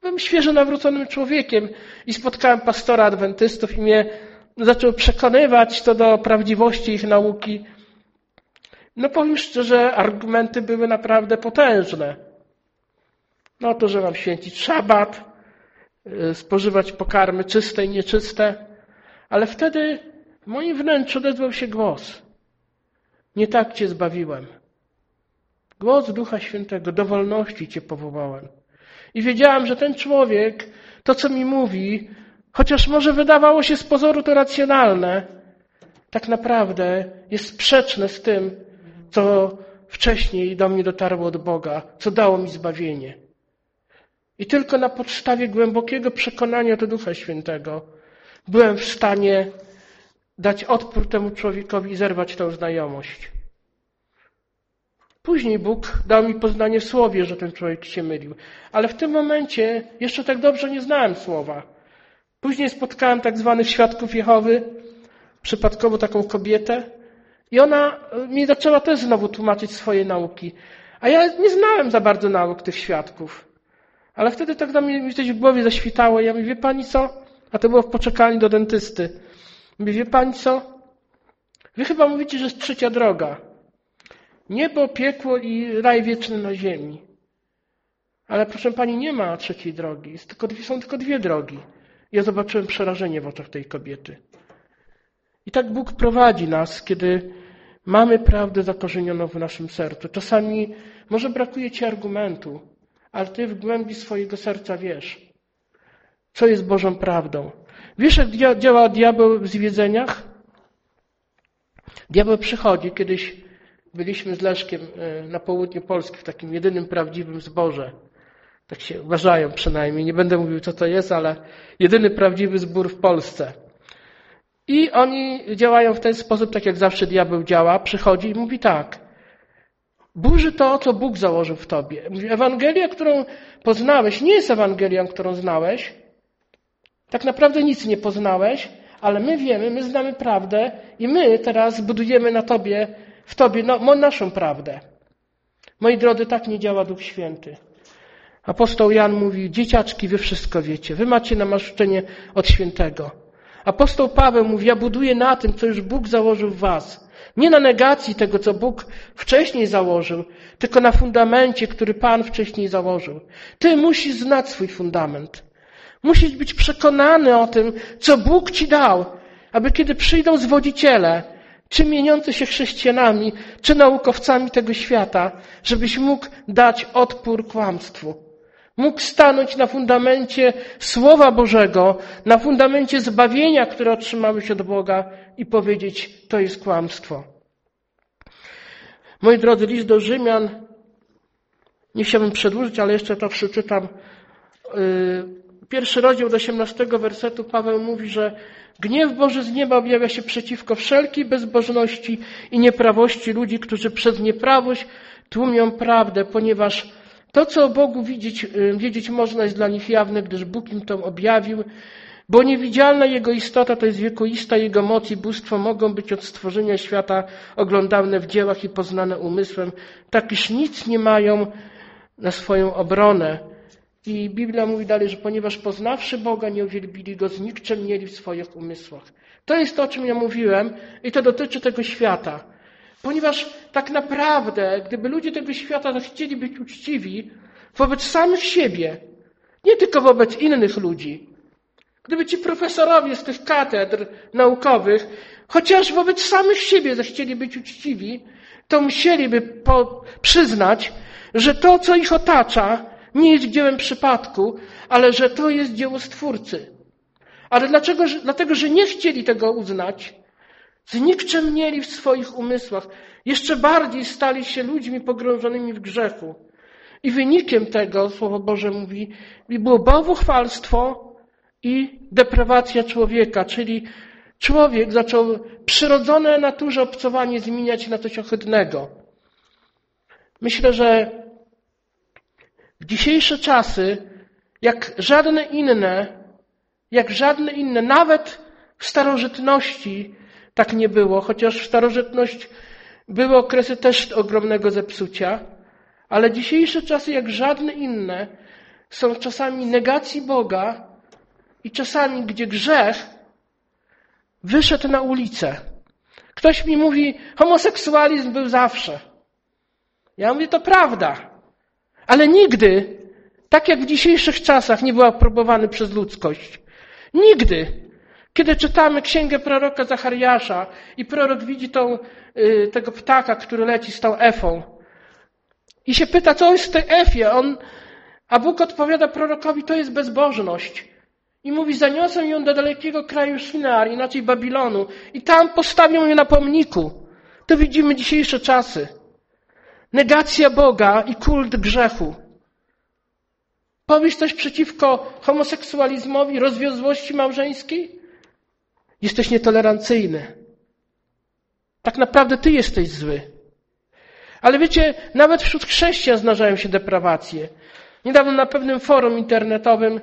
Byłem świeżo nawróconym człowiekiem i spotkałem pastora adwentystów i mnie zaczął przekonywać co do prawdziwości ich nauki. No powiem szczerze, argumenty były naprawdę potężne. No to, że mam święcić szabat, y, spożywać pokarmy czyste i nieczyste, ale wtedy w moim wnętrzu odezwał się głos. Nie tak Cię zbawiłem. Głos Ducha Świętego, do wolności Cię powołałem. I wiedziałem, że ten człowiek, to co mi mówi, chociaż może wydawało się z pozoru to racjonalne, tak naprawdę jest sprzeczne z tym, co wcześniej do mnie dotarło od Boga, co dało mi zbawienie. I tylko na podstawie głębokiego przekonania do Ducha Świętego byłem w stanie dać odpór temu człowiekowi i zerwać tę znajomość. Później Bóg dał mi poznanie w słowie, że ten człowiek się mylił. Ale w tym momencie jeszcze tak dobrze nie znałem słowa. Później spotkałem tak zwanych świadków Jehowy, przypadkowo taką kobietę, i ona mi zaczęła też znowu tłumaczyć swoje nauki. A ja nie znałem za bardzo nauk tych świadków. Ale wtedy tak na mnie coś w głowie zaświtało. Ja mówię, wie pani co? A to było w poczekalni do dentysty. Mówię, wie pani co? Wy chyba mówicie, że jest trzecia droga. Niebo, piekło i raj wieczny na ziemi. Ale proszę pani, nie ma trzeciej drogi. Tylko, są tylko dwie drogi. Ja zobaczyłem przerażenie w oczach tej kobiety. I tak Bóg prowadzi nas, kiedy mamy prawdę zakorzenioną w naszym sercu. Czasami może brakuje ci argumentu, ale ty w głębi swojego serca wiesz, co jest Bożą prawdą. Wiesz, jak działa diabeł w zwiedzeniach? Diabeł przychodzi. Kiedyś byliśmy z Leszkiem e, na południu Polski w takim jedynym prawdziwym zborze. Tak się uważają przynajmniej. Nie będę mówił, co to jest, ale jedyny prawdziwy zbór w Polsce. I oni działają w ten sposób, tak jak zawsze diabeł działa. Przychodzi i mówi tak. Burzy to, co Bóg założył w tobie. Mówi, Ewangelia, którą poznałeś, nie jest Ewangelią, którą znałeś, tak naprawdę nic nie poznałeś, ale my wiemy, my znamy prawdę i my teraz budujemy na Tobie, w Tobie no, naszą prawdę. Moi drodzy, tak nie działa Duch Święty. Apostoł Jan mówi, dzieciaczki, wy wszystko wiecie, wy macie namaszczenie od świętego. Apostoł Paweł mówi, ja buduję na tym, co już Bóg założył w was. Nie na negacji tego, co Bóg wcześniej założył, tylko na fundamencie, który Pan wcześniej założył. Ty musisz znać swój fundament. Musisz być przekonany o tym, co Bóg ci dał, aby kiedy przyjdą zwodziciele, czy mieniący się chrześcijanami, czy naukowcami tego świata, żebyś mógł dać odpór kłamstwu. Mógł stanąć na fundamencie Słowa Bożego, na fundamencie zbawienia, które otrzymałeś od Boga i powiedzieć, to jest kłamstwo. Moi drodzy, list do Rzymian, nie chciałbym przedłużyć, ale jeszcze to przeczytam. Yy, pierwszy rozdział do 18 wersetu Paweł mówi, że Gniew Boży z nieba objawia się przeciwko wszelkiej bezbożności i nieprawości ludzi, którzy przez nieprawość tłumią prawdę, ponieważ to, co o Bogu widzieć, y, wiedzieć można, jest dla nich jawne, gdyż Bóg im to objawił, bo niewidzialna Jego istota, to jest wiekuista Jego moc i bóstwo, mogą być od stworzenia świata oglądane w dziełach i poznane umysłem, tak iż nic nie mają na swoją obronę. I Biblia mówi dalej, że ponieważ poznawszy Boga, nie uwielbili Go, znikczemnieli w swoich umysłach. To jest to, o czym ja mówiłem i to dotyczy tego świata. Ponieważ tak naprawdę, gdyby ludzie tego świata chcieli być uczciwi wobec samych siebie, nie tylko wobec innych ludzi, gdyby ci profesorowie z tych katedr naukowych, chociaż wobec samych siebie zechcieli być uczciwi, to musieliby po, przyznać, że to, co ich otacza, nie jest dziełem przypadku, ale że to jest dzieło Stwórcy. Ale dlaczego? Dlatego, że nie chcieli tego uznać, znikczemnieli w swoich umysłach, jeszcze bardziej stali się ludźmi pogrążonymi w grzechu. I wynikiem tego, Słowo Boże mówi, było bałwochwalstwo i deprawacja człowieka, czyli człowiek zaczął przyrodzone naturze obcowanie zmieniać na coś ohydnego. Myślę, że w dzisiejsze czasy, jak żadne inne, jak żadne inne, nawet w starożytności tak nie było, chociaż w starożytność były okresy też ogromnego zepsucia, ale dzisiejsze czasy, jak żadne inne, są czasami negacji Boga i czasami, gdzie grzech wyszedł na ulicę. Ktoś mi mówi, homoseksualizm był zawsze. Ja mówię, to prawda. Ale nigdy, tak jak w dzisiejszych czasach, nie był aprobowany przez ludzkość. Nigdy. Kiedy czytamy księgę proroka Zachariasza i prorok widzi tą, y, tego ptaka, który leci z tą efą i się pyta, co jest w tej efie, on, a Bóg odpowiada prorokowi, to jest bezbożność. I mówi, zaniosę ją do dalekiego kraju Shinar, inaczej Babilonu, i tam postawią ją na pomniku. To widzimy dzisiejsze czasy. Negacja Boga i kult grzechu. Powiesz coś przeciwko homoseksualizmowi, rozwiązłości małżeńskiej? Jesteś nietolerancyjny. Tak naprawdę ty jesteś zły. Ale wiecie, nawet wśród chrześcijan zdarzają się deprawacje. Niedawno na pewnym forum internetowym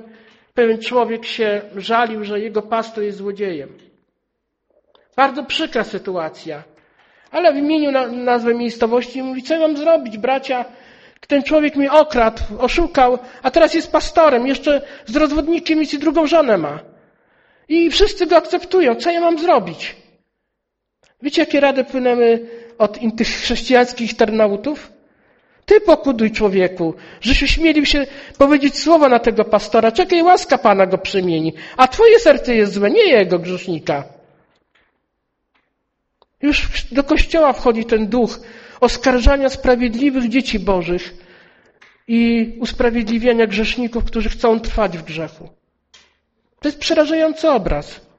pewien człowiek się żalił, że jego pastor jest złodziejem. Bardzo przykra sytuacja. Ale w imieniu na, nazwę miejscowości mówi, co ja mam zrobić, bracia? Ten człowiek mnie okradł, oszukał, a teraz jest pastorem, jeszcze z rozwodnikiem i drugą żonę ma. I wszyscy go akceptują. Co ja mam zrobić? Wiecie, jakie rady płynęły od tych chrześcijańskich internautów? Ty pokuduj człowieku, żeś ośmielił się powiedzieć słowo na tego pastora. Czekaj, łaska Pana go przemieni. A twoje serce jest złe, nie jego grzesznika. Już do kościoła wchodzi ten duch oskarżania sprawiedliwych dzieci bożych i usprawiedliwiania grzeszników, którzy chcą trwać w grzechu. To jest przerażający obraz.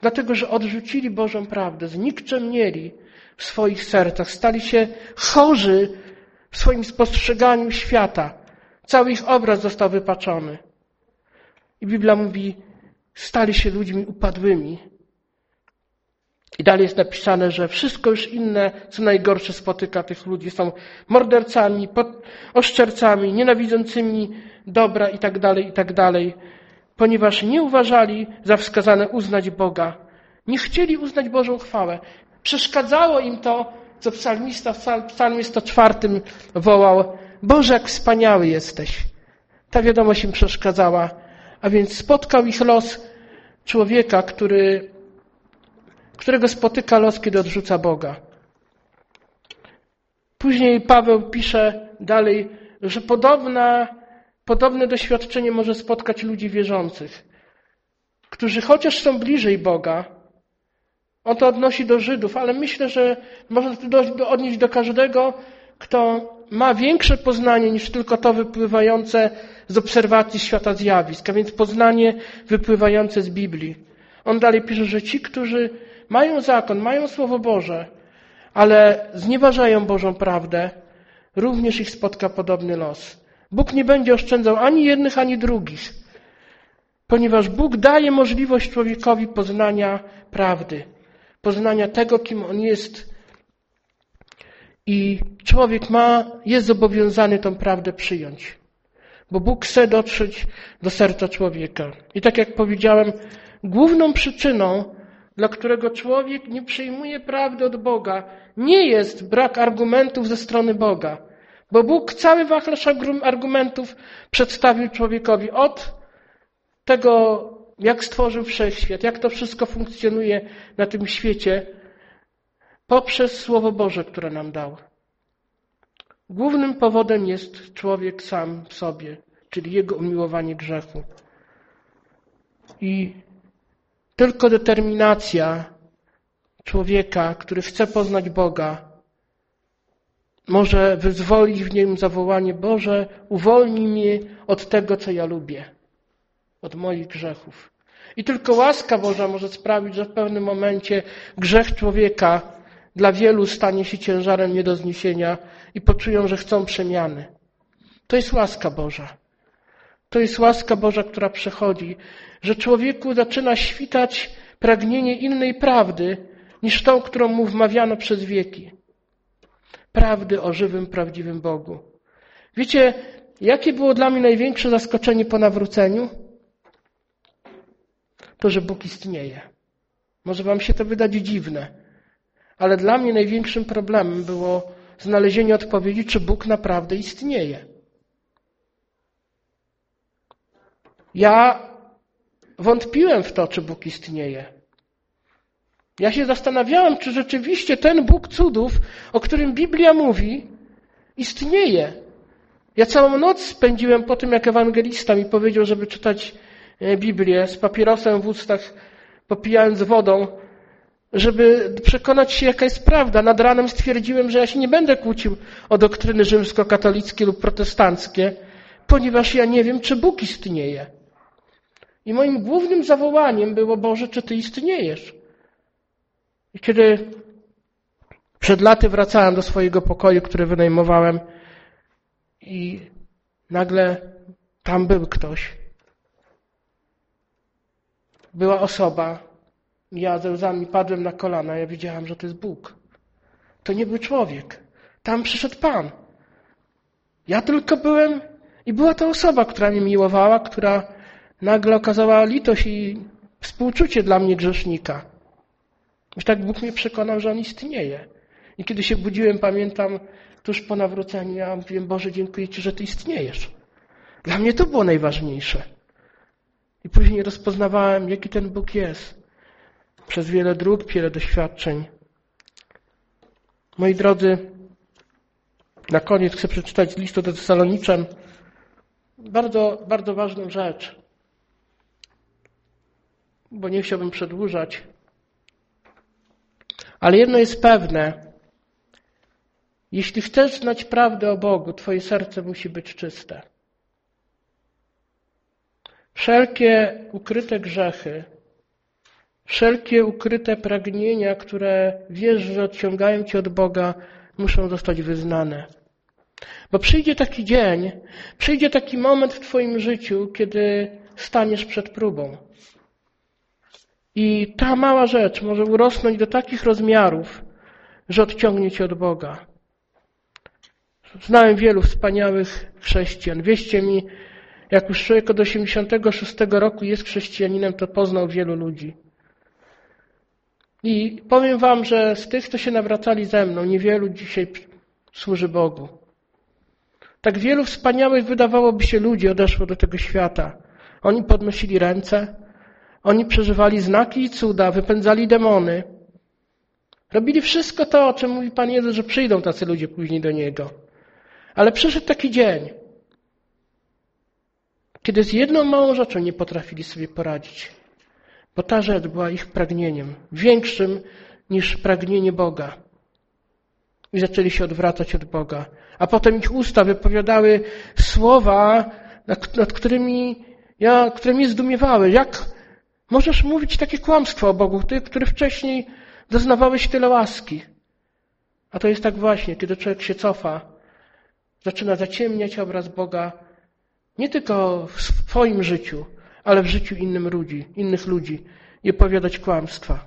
Dlatego, że odrzucili Bożą prawdę, znikczemnieli w swoich sercach, stali się chorzy w swoim spostrzeganiu świata. Cały ich obraz został wypaczony. I Biblia mówi, stali się ludźmi upadłymi, i dalej jest napisane, że wszystko już inne, co najgorsze spotyka tych ludzi. Są mordercami, oszczercami, nienawidzącymi dobra i tak dalej, i tak dalej. Ponieważ nie uważali za wskazane uznać Boga. Nie chcieli uznać Bożą chwałę. Przeszkadzało im to, co psalmista w psalmie 104 wołał. Boże, jak wspaniały jesteś. Ta wiadomość im przeszkadzała. A więc spotkał ich los człowieka, który którego spotyka los, kiedy odrzuca Boga. Później Paweł pisze dalej, że podobna, podobne doświadczenie może spotkać ludzi wierzących, którzy chociaż są bliżej Boga, On to odnosi do Żydów, ale myślę, że można to odnieść do każdego, kto ma większe poznanie niż tylko to wypływające z obserwacji świata zjawisk, a więc poznanie wypływające z Biblii. On dalej pisze, że ci, którzy mają zakon, mają Słowo Boże, ale znieważają Bożą prawdę, również ich spotka podobny los. Bóg nie będzie oszczędzał ani jednych, ani drugich, ponieważ Bóg daje możliwość człowiekowi poznania prawdy, poznania tego, kim on jest. I człowiek ma, jest zobowiązany tą prawdę przyjąć, bo Bóg chce dotrzeć do serca człowieka. I tak jak powiedziałem, główną przyczyną, dla którego człowiek nie przyjmuje prawdy od Boga, nie jest brak argumentów ze strony Boga, bo Bóg cały wachlarz argumentów przedstawił człowiekowi od tego, jak stworzył wszechświat, jak to wszystko funkcjonuje na tym świecie, poprzez Słowo Boże, które nam dał. Głównym powodem jest człowiek sam w sobie, czyli jego umiłowanie grzechu. I tylko determinacja człowieka, który chce poznać Boga, może wyzwolić w nim zawołanie Boże, uwolnij mnie od tego, co ja lubię, od moich grzechów. I tylko łaska Boża może sprawić, że w pewnym momencie grzech człowieka dla wielu stanie się ciężarem nie do zniesienia i poczują, że chcą przemiany. To jest łaska Boża. To jest łaska Boża, która przechodzi, że człowieku zaczyna świtać pragnienie innej prawdy niż tą, którą mu wmawiano przez wieki. Prawdy o żywym, prawdziwym Bogu. Wiecie, jakie było dla mnie największe zaskoczenie po nawróceniu? To, że Bóg istnieje. Może wam się to wydać dziwne, ale dla mnie największym problemem było znalezienie odpowiedzi, czy Bóg naprawdę istnieje. Ja wątpiłem w to, czy Bóg istnieje. Ja się zastanawiałem, czy rzeczywiście ten Bóg cudów, o którym Biblia mówi, istnieje. Ja całą noc spędziłem po tym, jak ewangelista mi powiedział, żeby czytać e, Biblię z papierosem w ustach, popijając wodą, żeby przekonać się, jaka jest prawda. Nad ranem stwierdziłem, że ja się nie będę kłócił o doktryny rzymskokatolickie lub protestanckie, ponieważ ja nie wiem, czy Bóg istnieje. I moim głównym zawołaniem było, Boże, czy Ty istniejesz? I kiedy przed laty wracałem do swojego pokoju, który wynajmowałem i nagle tam był ktoś. Była osoba. Ja ze łzami padłem na kolana. Ja wiedziałem, że to jest Bóg. To nie był człowiek. Tam przyszedł Pan. Ja tylko byłem i była to osoba, która mnie miłowała, która nagle okazała litość i współczucie dla mnie grzesznika. Już tak Bóg mnie przekonał, że On istnieje. I kiedy się budziłem, pamiętam, tuż po nawróceniu, ja mówiłem, Boże, dziękuję Ci, że Ty istniejesz. Dla mnie to było najważniejsze. I później rozpoznawałem, jaki ten Bóg jest. Przez wiele dróg, wiele doświadczeń. Moi drodzy, na koniec chcę przeczytać list do Tesaloniczan. Bardzo, bardzo ważną rzecz bo nie chciałbym przedłużać. Ale jedno jest pewne. Jeśli chcesz znać prawdę o Bogu, twoje serce musi być czyste. Wszelkie ukryte grzechy, wszelkie ukryte pragnienia, które wiesz, że odciągają cię od Boga, muszą zostać wyznane. Bo przyjdzie taki dzień, przyjdzie taki moment w Twoim życiu, kiedy staniesz przed próbą. I ta mała rzecz może urosnąć do takich rozmiarów, że odciągnie cię od Boga. Znałem wielu wspaniałych chrześcijan. Wieście mi, jak już człowiek od 86 roku jest chrześcijaninem, to poznał wielu ludzi. I powiem wam, że z tych, co się nawracali ze mną, niewielu dzisiaj służy Bogu. Tak wielu wspaniałych, wydawałoby się, ludzi odeszło do tego świata. Oni podnosili ręce, oni przeżywali znaki i cuda, wypędzali demony. Robili wszystko to, o czym mówi Pan Jezus, że przyjdą tacy ludzie później do Niego. Ale przyszedł taki dzień, kiedy z jedną małą rzeczą nie potrafili sobie poradzić. Bo ta rzecz była ich pragnieniem, większym niż pragnienie Boga. I zaczęli się odwracać od Boga. A potem ich usta wypowiadały słowa, nad, którymi ja, które mnie zdumiewały. Jak możesz mówić takie kłamstwo o Bogu, ty, który wcześniej doznawałeś tyle łaski? A to jest tak właśnie, kiedy człowiek się cofa, zaczyna zaciemniać obraz Boga nie tylko w swoim życiu, ale w życiu innym ludzi, innych ludzi i opowiadać kłamstwa.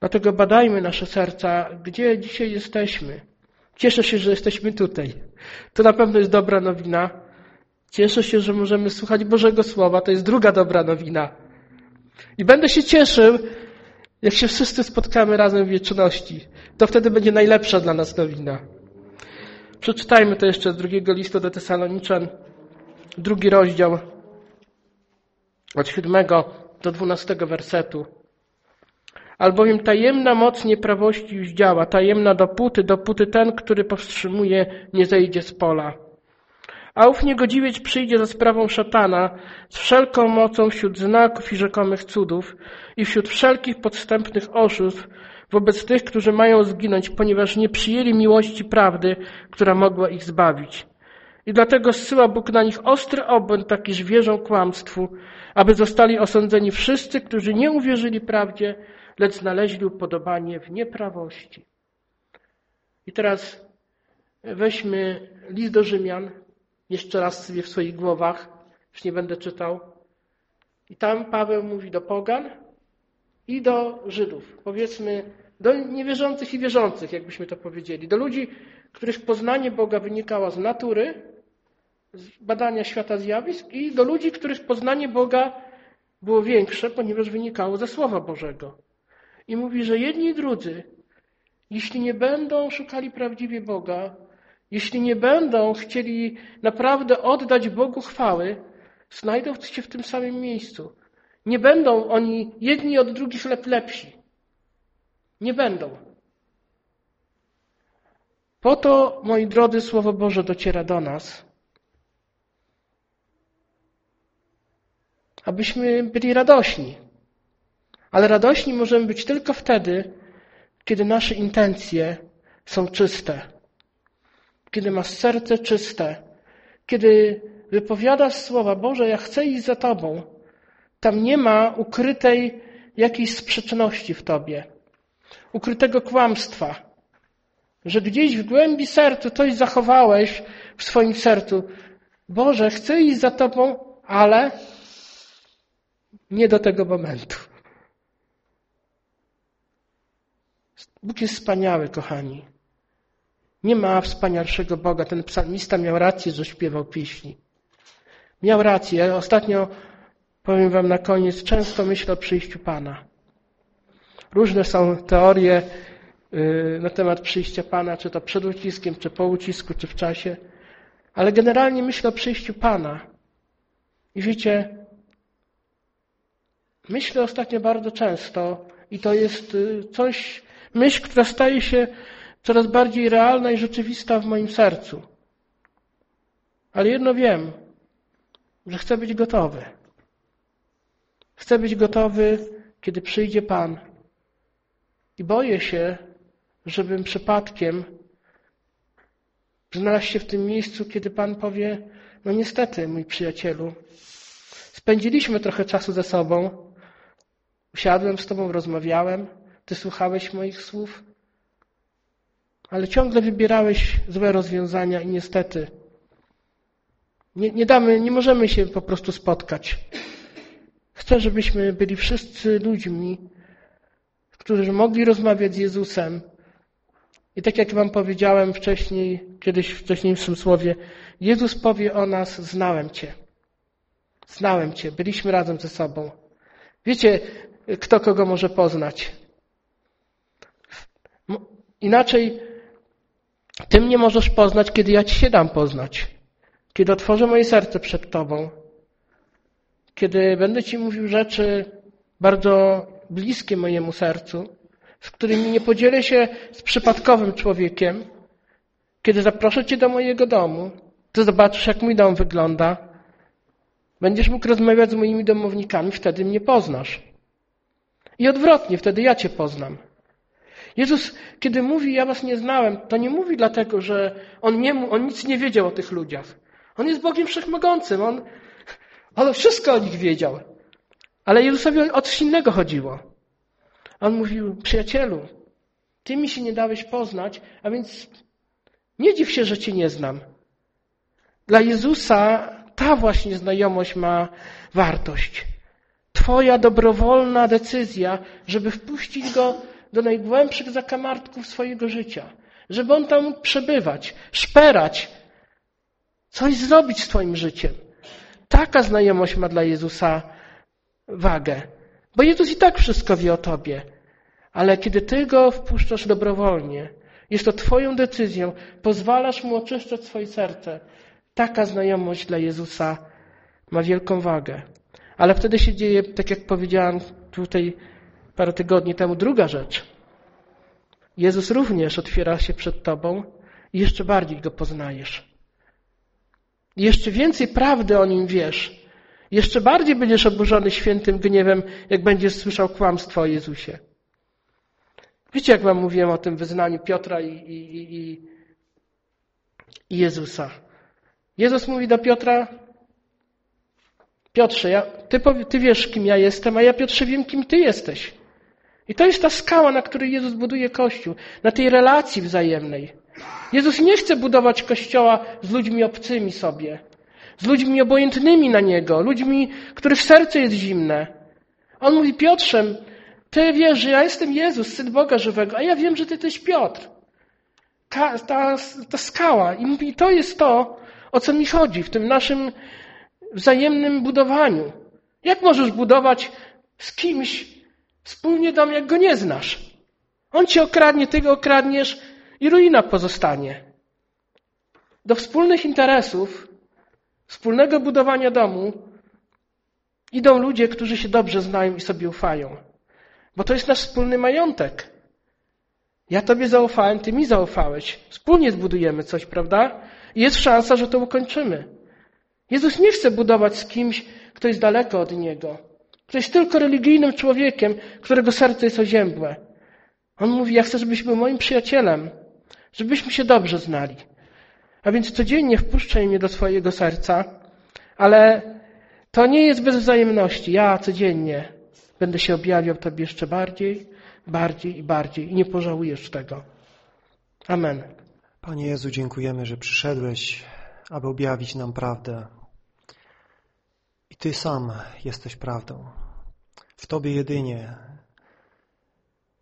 Dlatego badajmy nasze serca, gdzie dzisiaj jesteśmy. Cieszę się, że jesteśmy tutaj. To na pewno jest dobra nowina. Cieszę się, że możemy słuchać Bożego Słowa. To jest druga dobra nowina. I będę się cieszył, jak się wszyscy spotkamy razem w wieczności. To wtedy będzie najlepsza dla nas nowina. Przeczytajmy to jeszcze z drugiego listu do Tesaloniczan, drugi rozdział, od siódmego do dwunastego wersetu. Albowiem tajemna moc nieprawości już działa, tajemna dopóty, dopóty ten, który powstrzymuje, nie zejdzie z pola. A ów niegodziwiec przyjdzie za sprawą szatana z wszelką mocą wśród znaków i rzekomych cudów i wśród wszelkich podstępnych oszustw wobec tych, którzy mają zginąć, ponieważ nie przyjęli miłości prawdy, która mogła ich zbawić. I dlatego zsyła Bóg na nich ostry obłęd, takiż wierzą kłamstwu, aby zostali osądzeni wszyscy, którzy nie uwierzyli prawdzie, lecz znaleźli upodobanie w nieprawości. I teraz weźmy list do Rzymian, jeszcze raz sobie w swoich głowach, już nie będę czytał. I tam Paweł mówi do pogan i do Żydów. Powiedzmy, do niewierzących i wierzących, jakbyśmy to powiedzieli. Do ludzi, których poznanie Boga wynikało z natury, z badania świata zjawisk i do ludzi, których poznanie Boga było większe, ponieważ wynikało ze Słowa Bożego. I mówi, że jedni i drudzy, jeśli nie będą szukali prawdziwie Boga, jeśli nie będą chcieli naprawdę oddać Bogu chwały, znajdą się w tym samym miejscu. Nie będą oni jedni od drugich lep lepsi. Nie będą. Po to, moi drodzy, Słowo Boże dociera do nas, abyśmy byli radośni. Ale radośni możemy być tylko wtedy, kiedy nasze intencje są czyste. Kiedy masz serce czyste. Kiedy wypowiadasz słowa, Boże, ja chcę iść za Tobą. Tam nie ma ukrytej jakiejś sprzeczności w Tobie. Ukrytego kłamstwa. Że gdzieś w głębi serca coś zachowałeś w swoim sercu. Boże, chcę iść za Tobą, ale nie do tego momentu. Bóg jest wspaniały, kochani. Nie ma wspanialszego Boga. Ten psalmista miał rację, że śpiewał pieśni. Miał rację. Ja ostatnio, powiem wam na koniec, często myślę o przyjściu Pana. Różne są teorie y, na temat przyjścia Pana, czy to przed uciskiem, czy po ucisku, czy w czasie. Ale generalnie myślę o przyjściu Pana. I wiecie, myślę ostatnio bardzo często i to jest y, coś, Myśl, która staje się coraz bardziej realna i rzeczywista w moim sercu. Ale jedno wiem, że chcę być gotowy. Chcę być gotowy, kiedy przyjdzie Pan. I boję się, żebym przypadkiem znalazł się w tym miejscu, kiedy Pan powie, no niestety, mój przyjacielu, spędziliśmy trochę czasu ze sobą, usiadłem z Tobą, rozmawiałem, ty słuchałeś moich słów, ale ciągle wybierałeś złe rozwiązania i niestety nie, nie damy, nie możemy się po prostu spotkać. Chcę, żebyśmy byli wszyscy ludźmi, którzy mogli rozmawiać z Jezusem. I tak jak Wam powiedziałem wcześniej, kiedyś w wcześniejszym słowie, Jezus powie o nas: Znałem Cię. Znałem Cię, byliśmy razem ze sobą. Wiecie, kto kogo może poznać? Inaczej Ty mnie możesz poznać, kiedy ja Ci się dam poznać. Kiedy otworzę moje serce przed Tobą. Kiedy będę Ci mówił rzeczy bardzo bliskie mojemu sercu, z którymi nie podzielę się z przypadkowym człowiekiem. Kiedy zaproszę Cię do mojego domu, Ty zobaczysz, jak mój dom wygląda. Będziesz mógł rozmawiać z moimi domownikami, wtedy mnie poznasz. I odwrotnie, wtedy ja Cię poznam. Jezus, kiedy mówi, ja was nie znałem, to nie mówi dlatego, że on, nie, on nic nie wiedział o tych ludziach. On jest Bogiem Wszechmogącym, on, on wszystko o nich wiedział. Ale Jezusowi o coś innego chodziło. On mówił, przyjacielu, ty mi się nie dałeś poznać, a więc nie dziw się, że cię nie znam. Dla Jezusa ta właśnie znajomość ma wartość. Twoja dobrowolna decyzja, żeby wpuścić Go do najgłębszych zakamartków swojego życia. Żeby On tam mógł przebywać, szperać, coś zrobić z Twoim życiem. Taka znajomość ma dla Jezusa wagę. Bo Jezus i tak wszystko wie o Tobie. Ale kiedy Ty Go wpuszczasz dobrowolnie, jest to Twoją decyzją, pozwalasz Mu oczyszczać swoje serce. Taka znajomość dla Jezusa ma wielką wagę. Ale wtedy się dzieje, tak jak powiedziałam tutaj parę tygodni temu, druga rzecz. Jezus również otwiera się przed Tobą i jeszcze bardziej Go poznajesz. Jeszcze więcej prawdy o Nim wiesz. Jeszcze bardziej będziesz oburzony świętym gniewem, jak będziesz słyszał kłamstwo o Jezusie. Wiecie, jak wam mówiłem o tym wyznaniu Piotra i, i, i, i Jezusa. Jezus mówi do Piotra, Piotrze, ja, ty, ty wiesz, kim ja jestem, a ja, Piotrze, wiem, kim ty jesteś. I to jest ta skała, na której Jezus buduje Kościół, na tej relacji wzajemnej. Jezus nie chce budować Kościoła z ludźmi obcymi sobie, z ludźmi obojętnymi na Niego, ludźmi, których serce jest zimne. On mówi, Piotrzem, ty wiesz, że ja jestem Jezus, Syn Boga żywego, a ja wiem, że ty jesteś Piotr. Ta, ta, ta skała. I mówi, to jest to, o co mi chodzi w tym naszym wzajemnym budowaniu. Jak możesz budować z kimś wspólnie dom, jak go nie znasz? On cię okradnie, ty go okradniesz i ruina pozostanie. Do wspólnych interesów, wspólnego budowania domu idą ludzie, którzy się dobrze znają i sobie ufają. Bo to jest nasz wspólny majątek. Ja Tobie zaufałem, Ty mi zaufałeś. Wspólnie zbudujemy coś, prawda? I jest szansa, że to ukończymy. Jezus nie chce budować z kimś, kto jest daleko od Niego. Kto jest tylko religijnym człowiekiem, którego serce jest oziębłe. On mówi, ja chcę, żebyś był moim przyjacielem. Żebyśmy się dobrze znali. A więc codziennie wpuszczaj mnie do swojego serca, ale to nie jest bez wzajemności. Ja codziennie będę się objawiał Tobie jeszcze bardziej, bardziej i bardziej i nie pożałujesz tego. Amen. Panie Jezu, dziękujemy, że przyszedłeś, aby objawić nam prawdę. I Ty sam jesteś prawdą. W Tobie jedynie.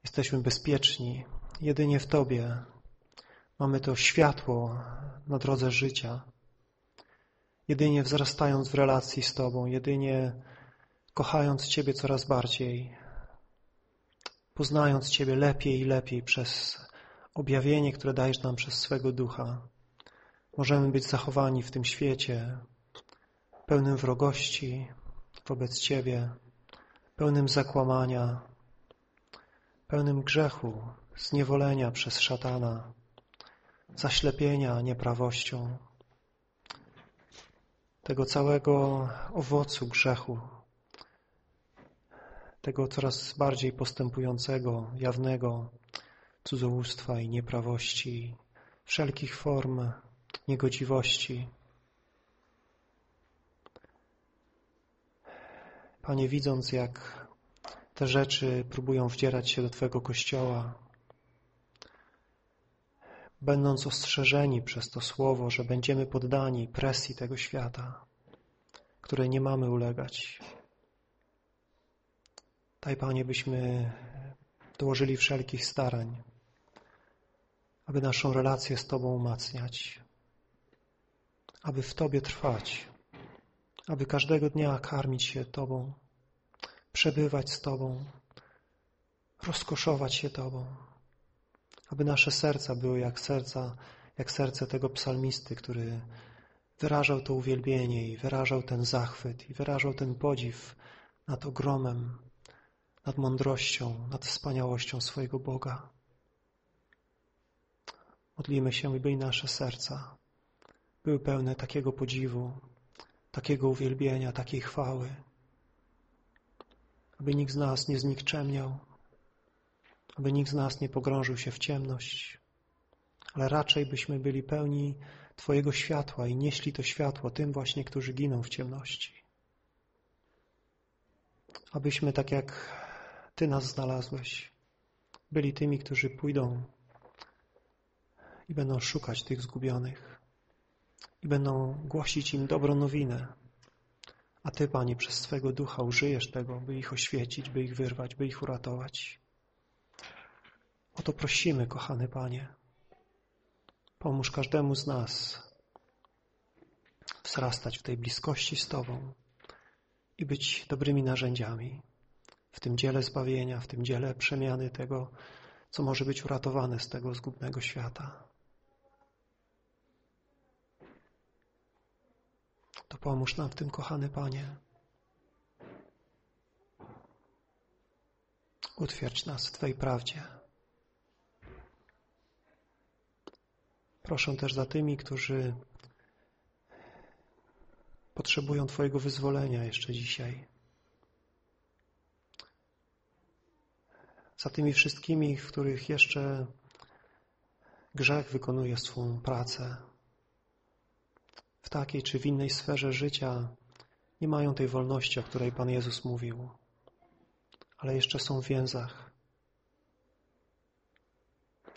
Jesteśmy bezpieczni. Jedynie w Tobie. Mamy to światło na drodze życia. Jedynie wzrastając w relacji z Tobą, jedynie kochając Ciebie coraz bardziej, poznając Ciebie lepiej i lepiej przez objawienie, które dajesz nam przez swego ducha, możemy być zachowani w tym świecie pełnym wrogości wobec Ciebie, pełnym zakłamania, pełnym grzechu, zniewolenia przez szatana, zaślepienia nieprawością, tego całego owocu grzechu, tego coraz bardziej postępującego, jawnego cudzołóstwa i nieprawości, wszelkich form niegodziwości. Panie, widząc jak te rzeczy próbują wdzierać się do Twojego Kościoła, będąc ostrzeżeni przez to słowo, że będziemy poddani presji tego świata, której nie mamy ulegać, Daj, Panie, byśmy dołożyli wszelkich starań, aby naszą relację z Tobą umacniać, aby w Tobie trwać, aby każdego dnia karmić się Tobą, przebywać z Tobą, rozkoszować się Tobą, aby nasze serca były jak serca, jak serce tego psalmisty, który wyrażał to uwielbienie i wyrażał ten zachwyt i wyrażał ten podziw nad ogromem nad mądrością, nad wspaniałością swojego Boga. Modlimy się, by nasze serca były pełne takiego podziwu, takiego uwielbienia, takiej chwały, aby nikt z nas nie znikczemniał, aby nikt z nas nie pogrążył się w ciemność, ale raczej byśmy byli pełni Twojego światła i nieśli to światło tym właśnie, którzy giną w ciemności. Abyśmy tak jak Ty nas znalazłeś, byli tymi, którzy pójdą i będą szukać tych zgubionych i będą głosić im dobrą nowinę. A Ty, Panie, przez swego ducha użyjesz tego, by ich oświecić, by ich wyrwać, by ich uratować. O to prosimy, kochany Panie. Pomóż każdemu z nas wzrastać w tej bliskości z Tobą i być dobrymi narzędziami w tym dziele zbawienia, w tym dziele przemiany tego, co może być uratowane z tego zgubnego świata. To pomóż nam w tym, kochany Panie. Utwierdź nas w Twojej prawdzie. Proszę też za tymi, którzy potrzebują Twojego wyzwolenia jeszcze dzisiaj. Za tymi wszystkimi, w których jeszcze grzech wykonuje swą pracę, w takiej czy w innej sferze życia nie mają tej wolności, o której Pan Jezus mówił, ale jeszcze są w więzach.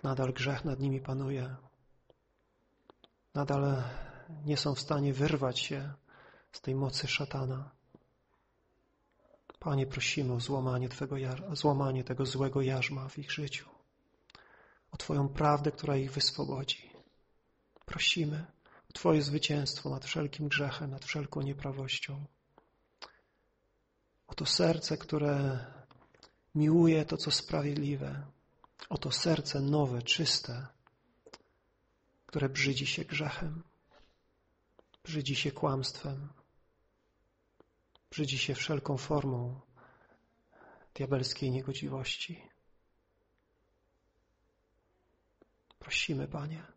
Nadal grzech nad nimi panuje. Nadal nie są w stanie wyrwać się z tej mocy szatana. Panie, prosimy o złamanie, Twego, złamanie tego złego jarzma w ich życiu, o Twoją prawdę, która ich wyswobodzi. Prosimy Twoje zwycięstwo nad wszelkim grzechem, nad wszelką nieprawością. O to serce, które miłuje to, co sprawiedliwe. O to serce nowe, czyste, które brzydzi się grzechem, brzydzi się kłamstwem, brzydzi się wszelką formą diabelskiej niegodziwości. Prosimy, Panie,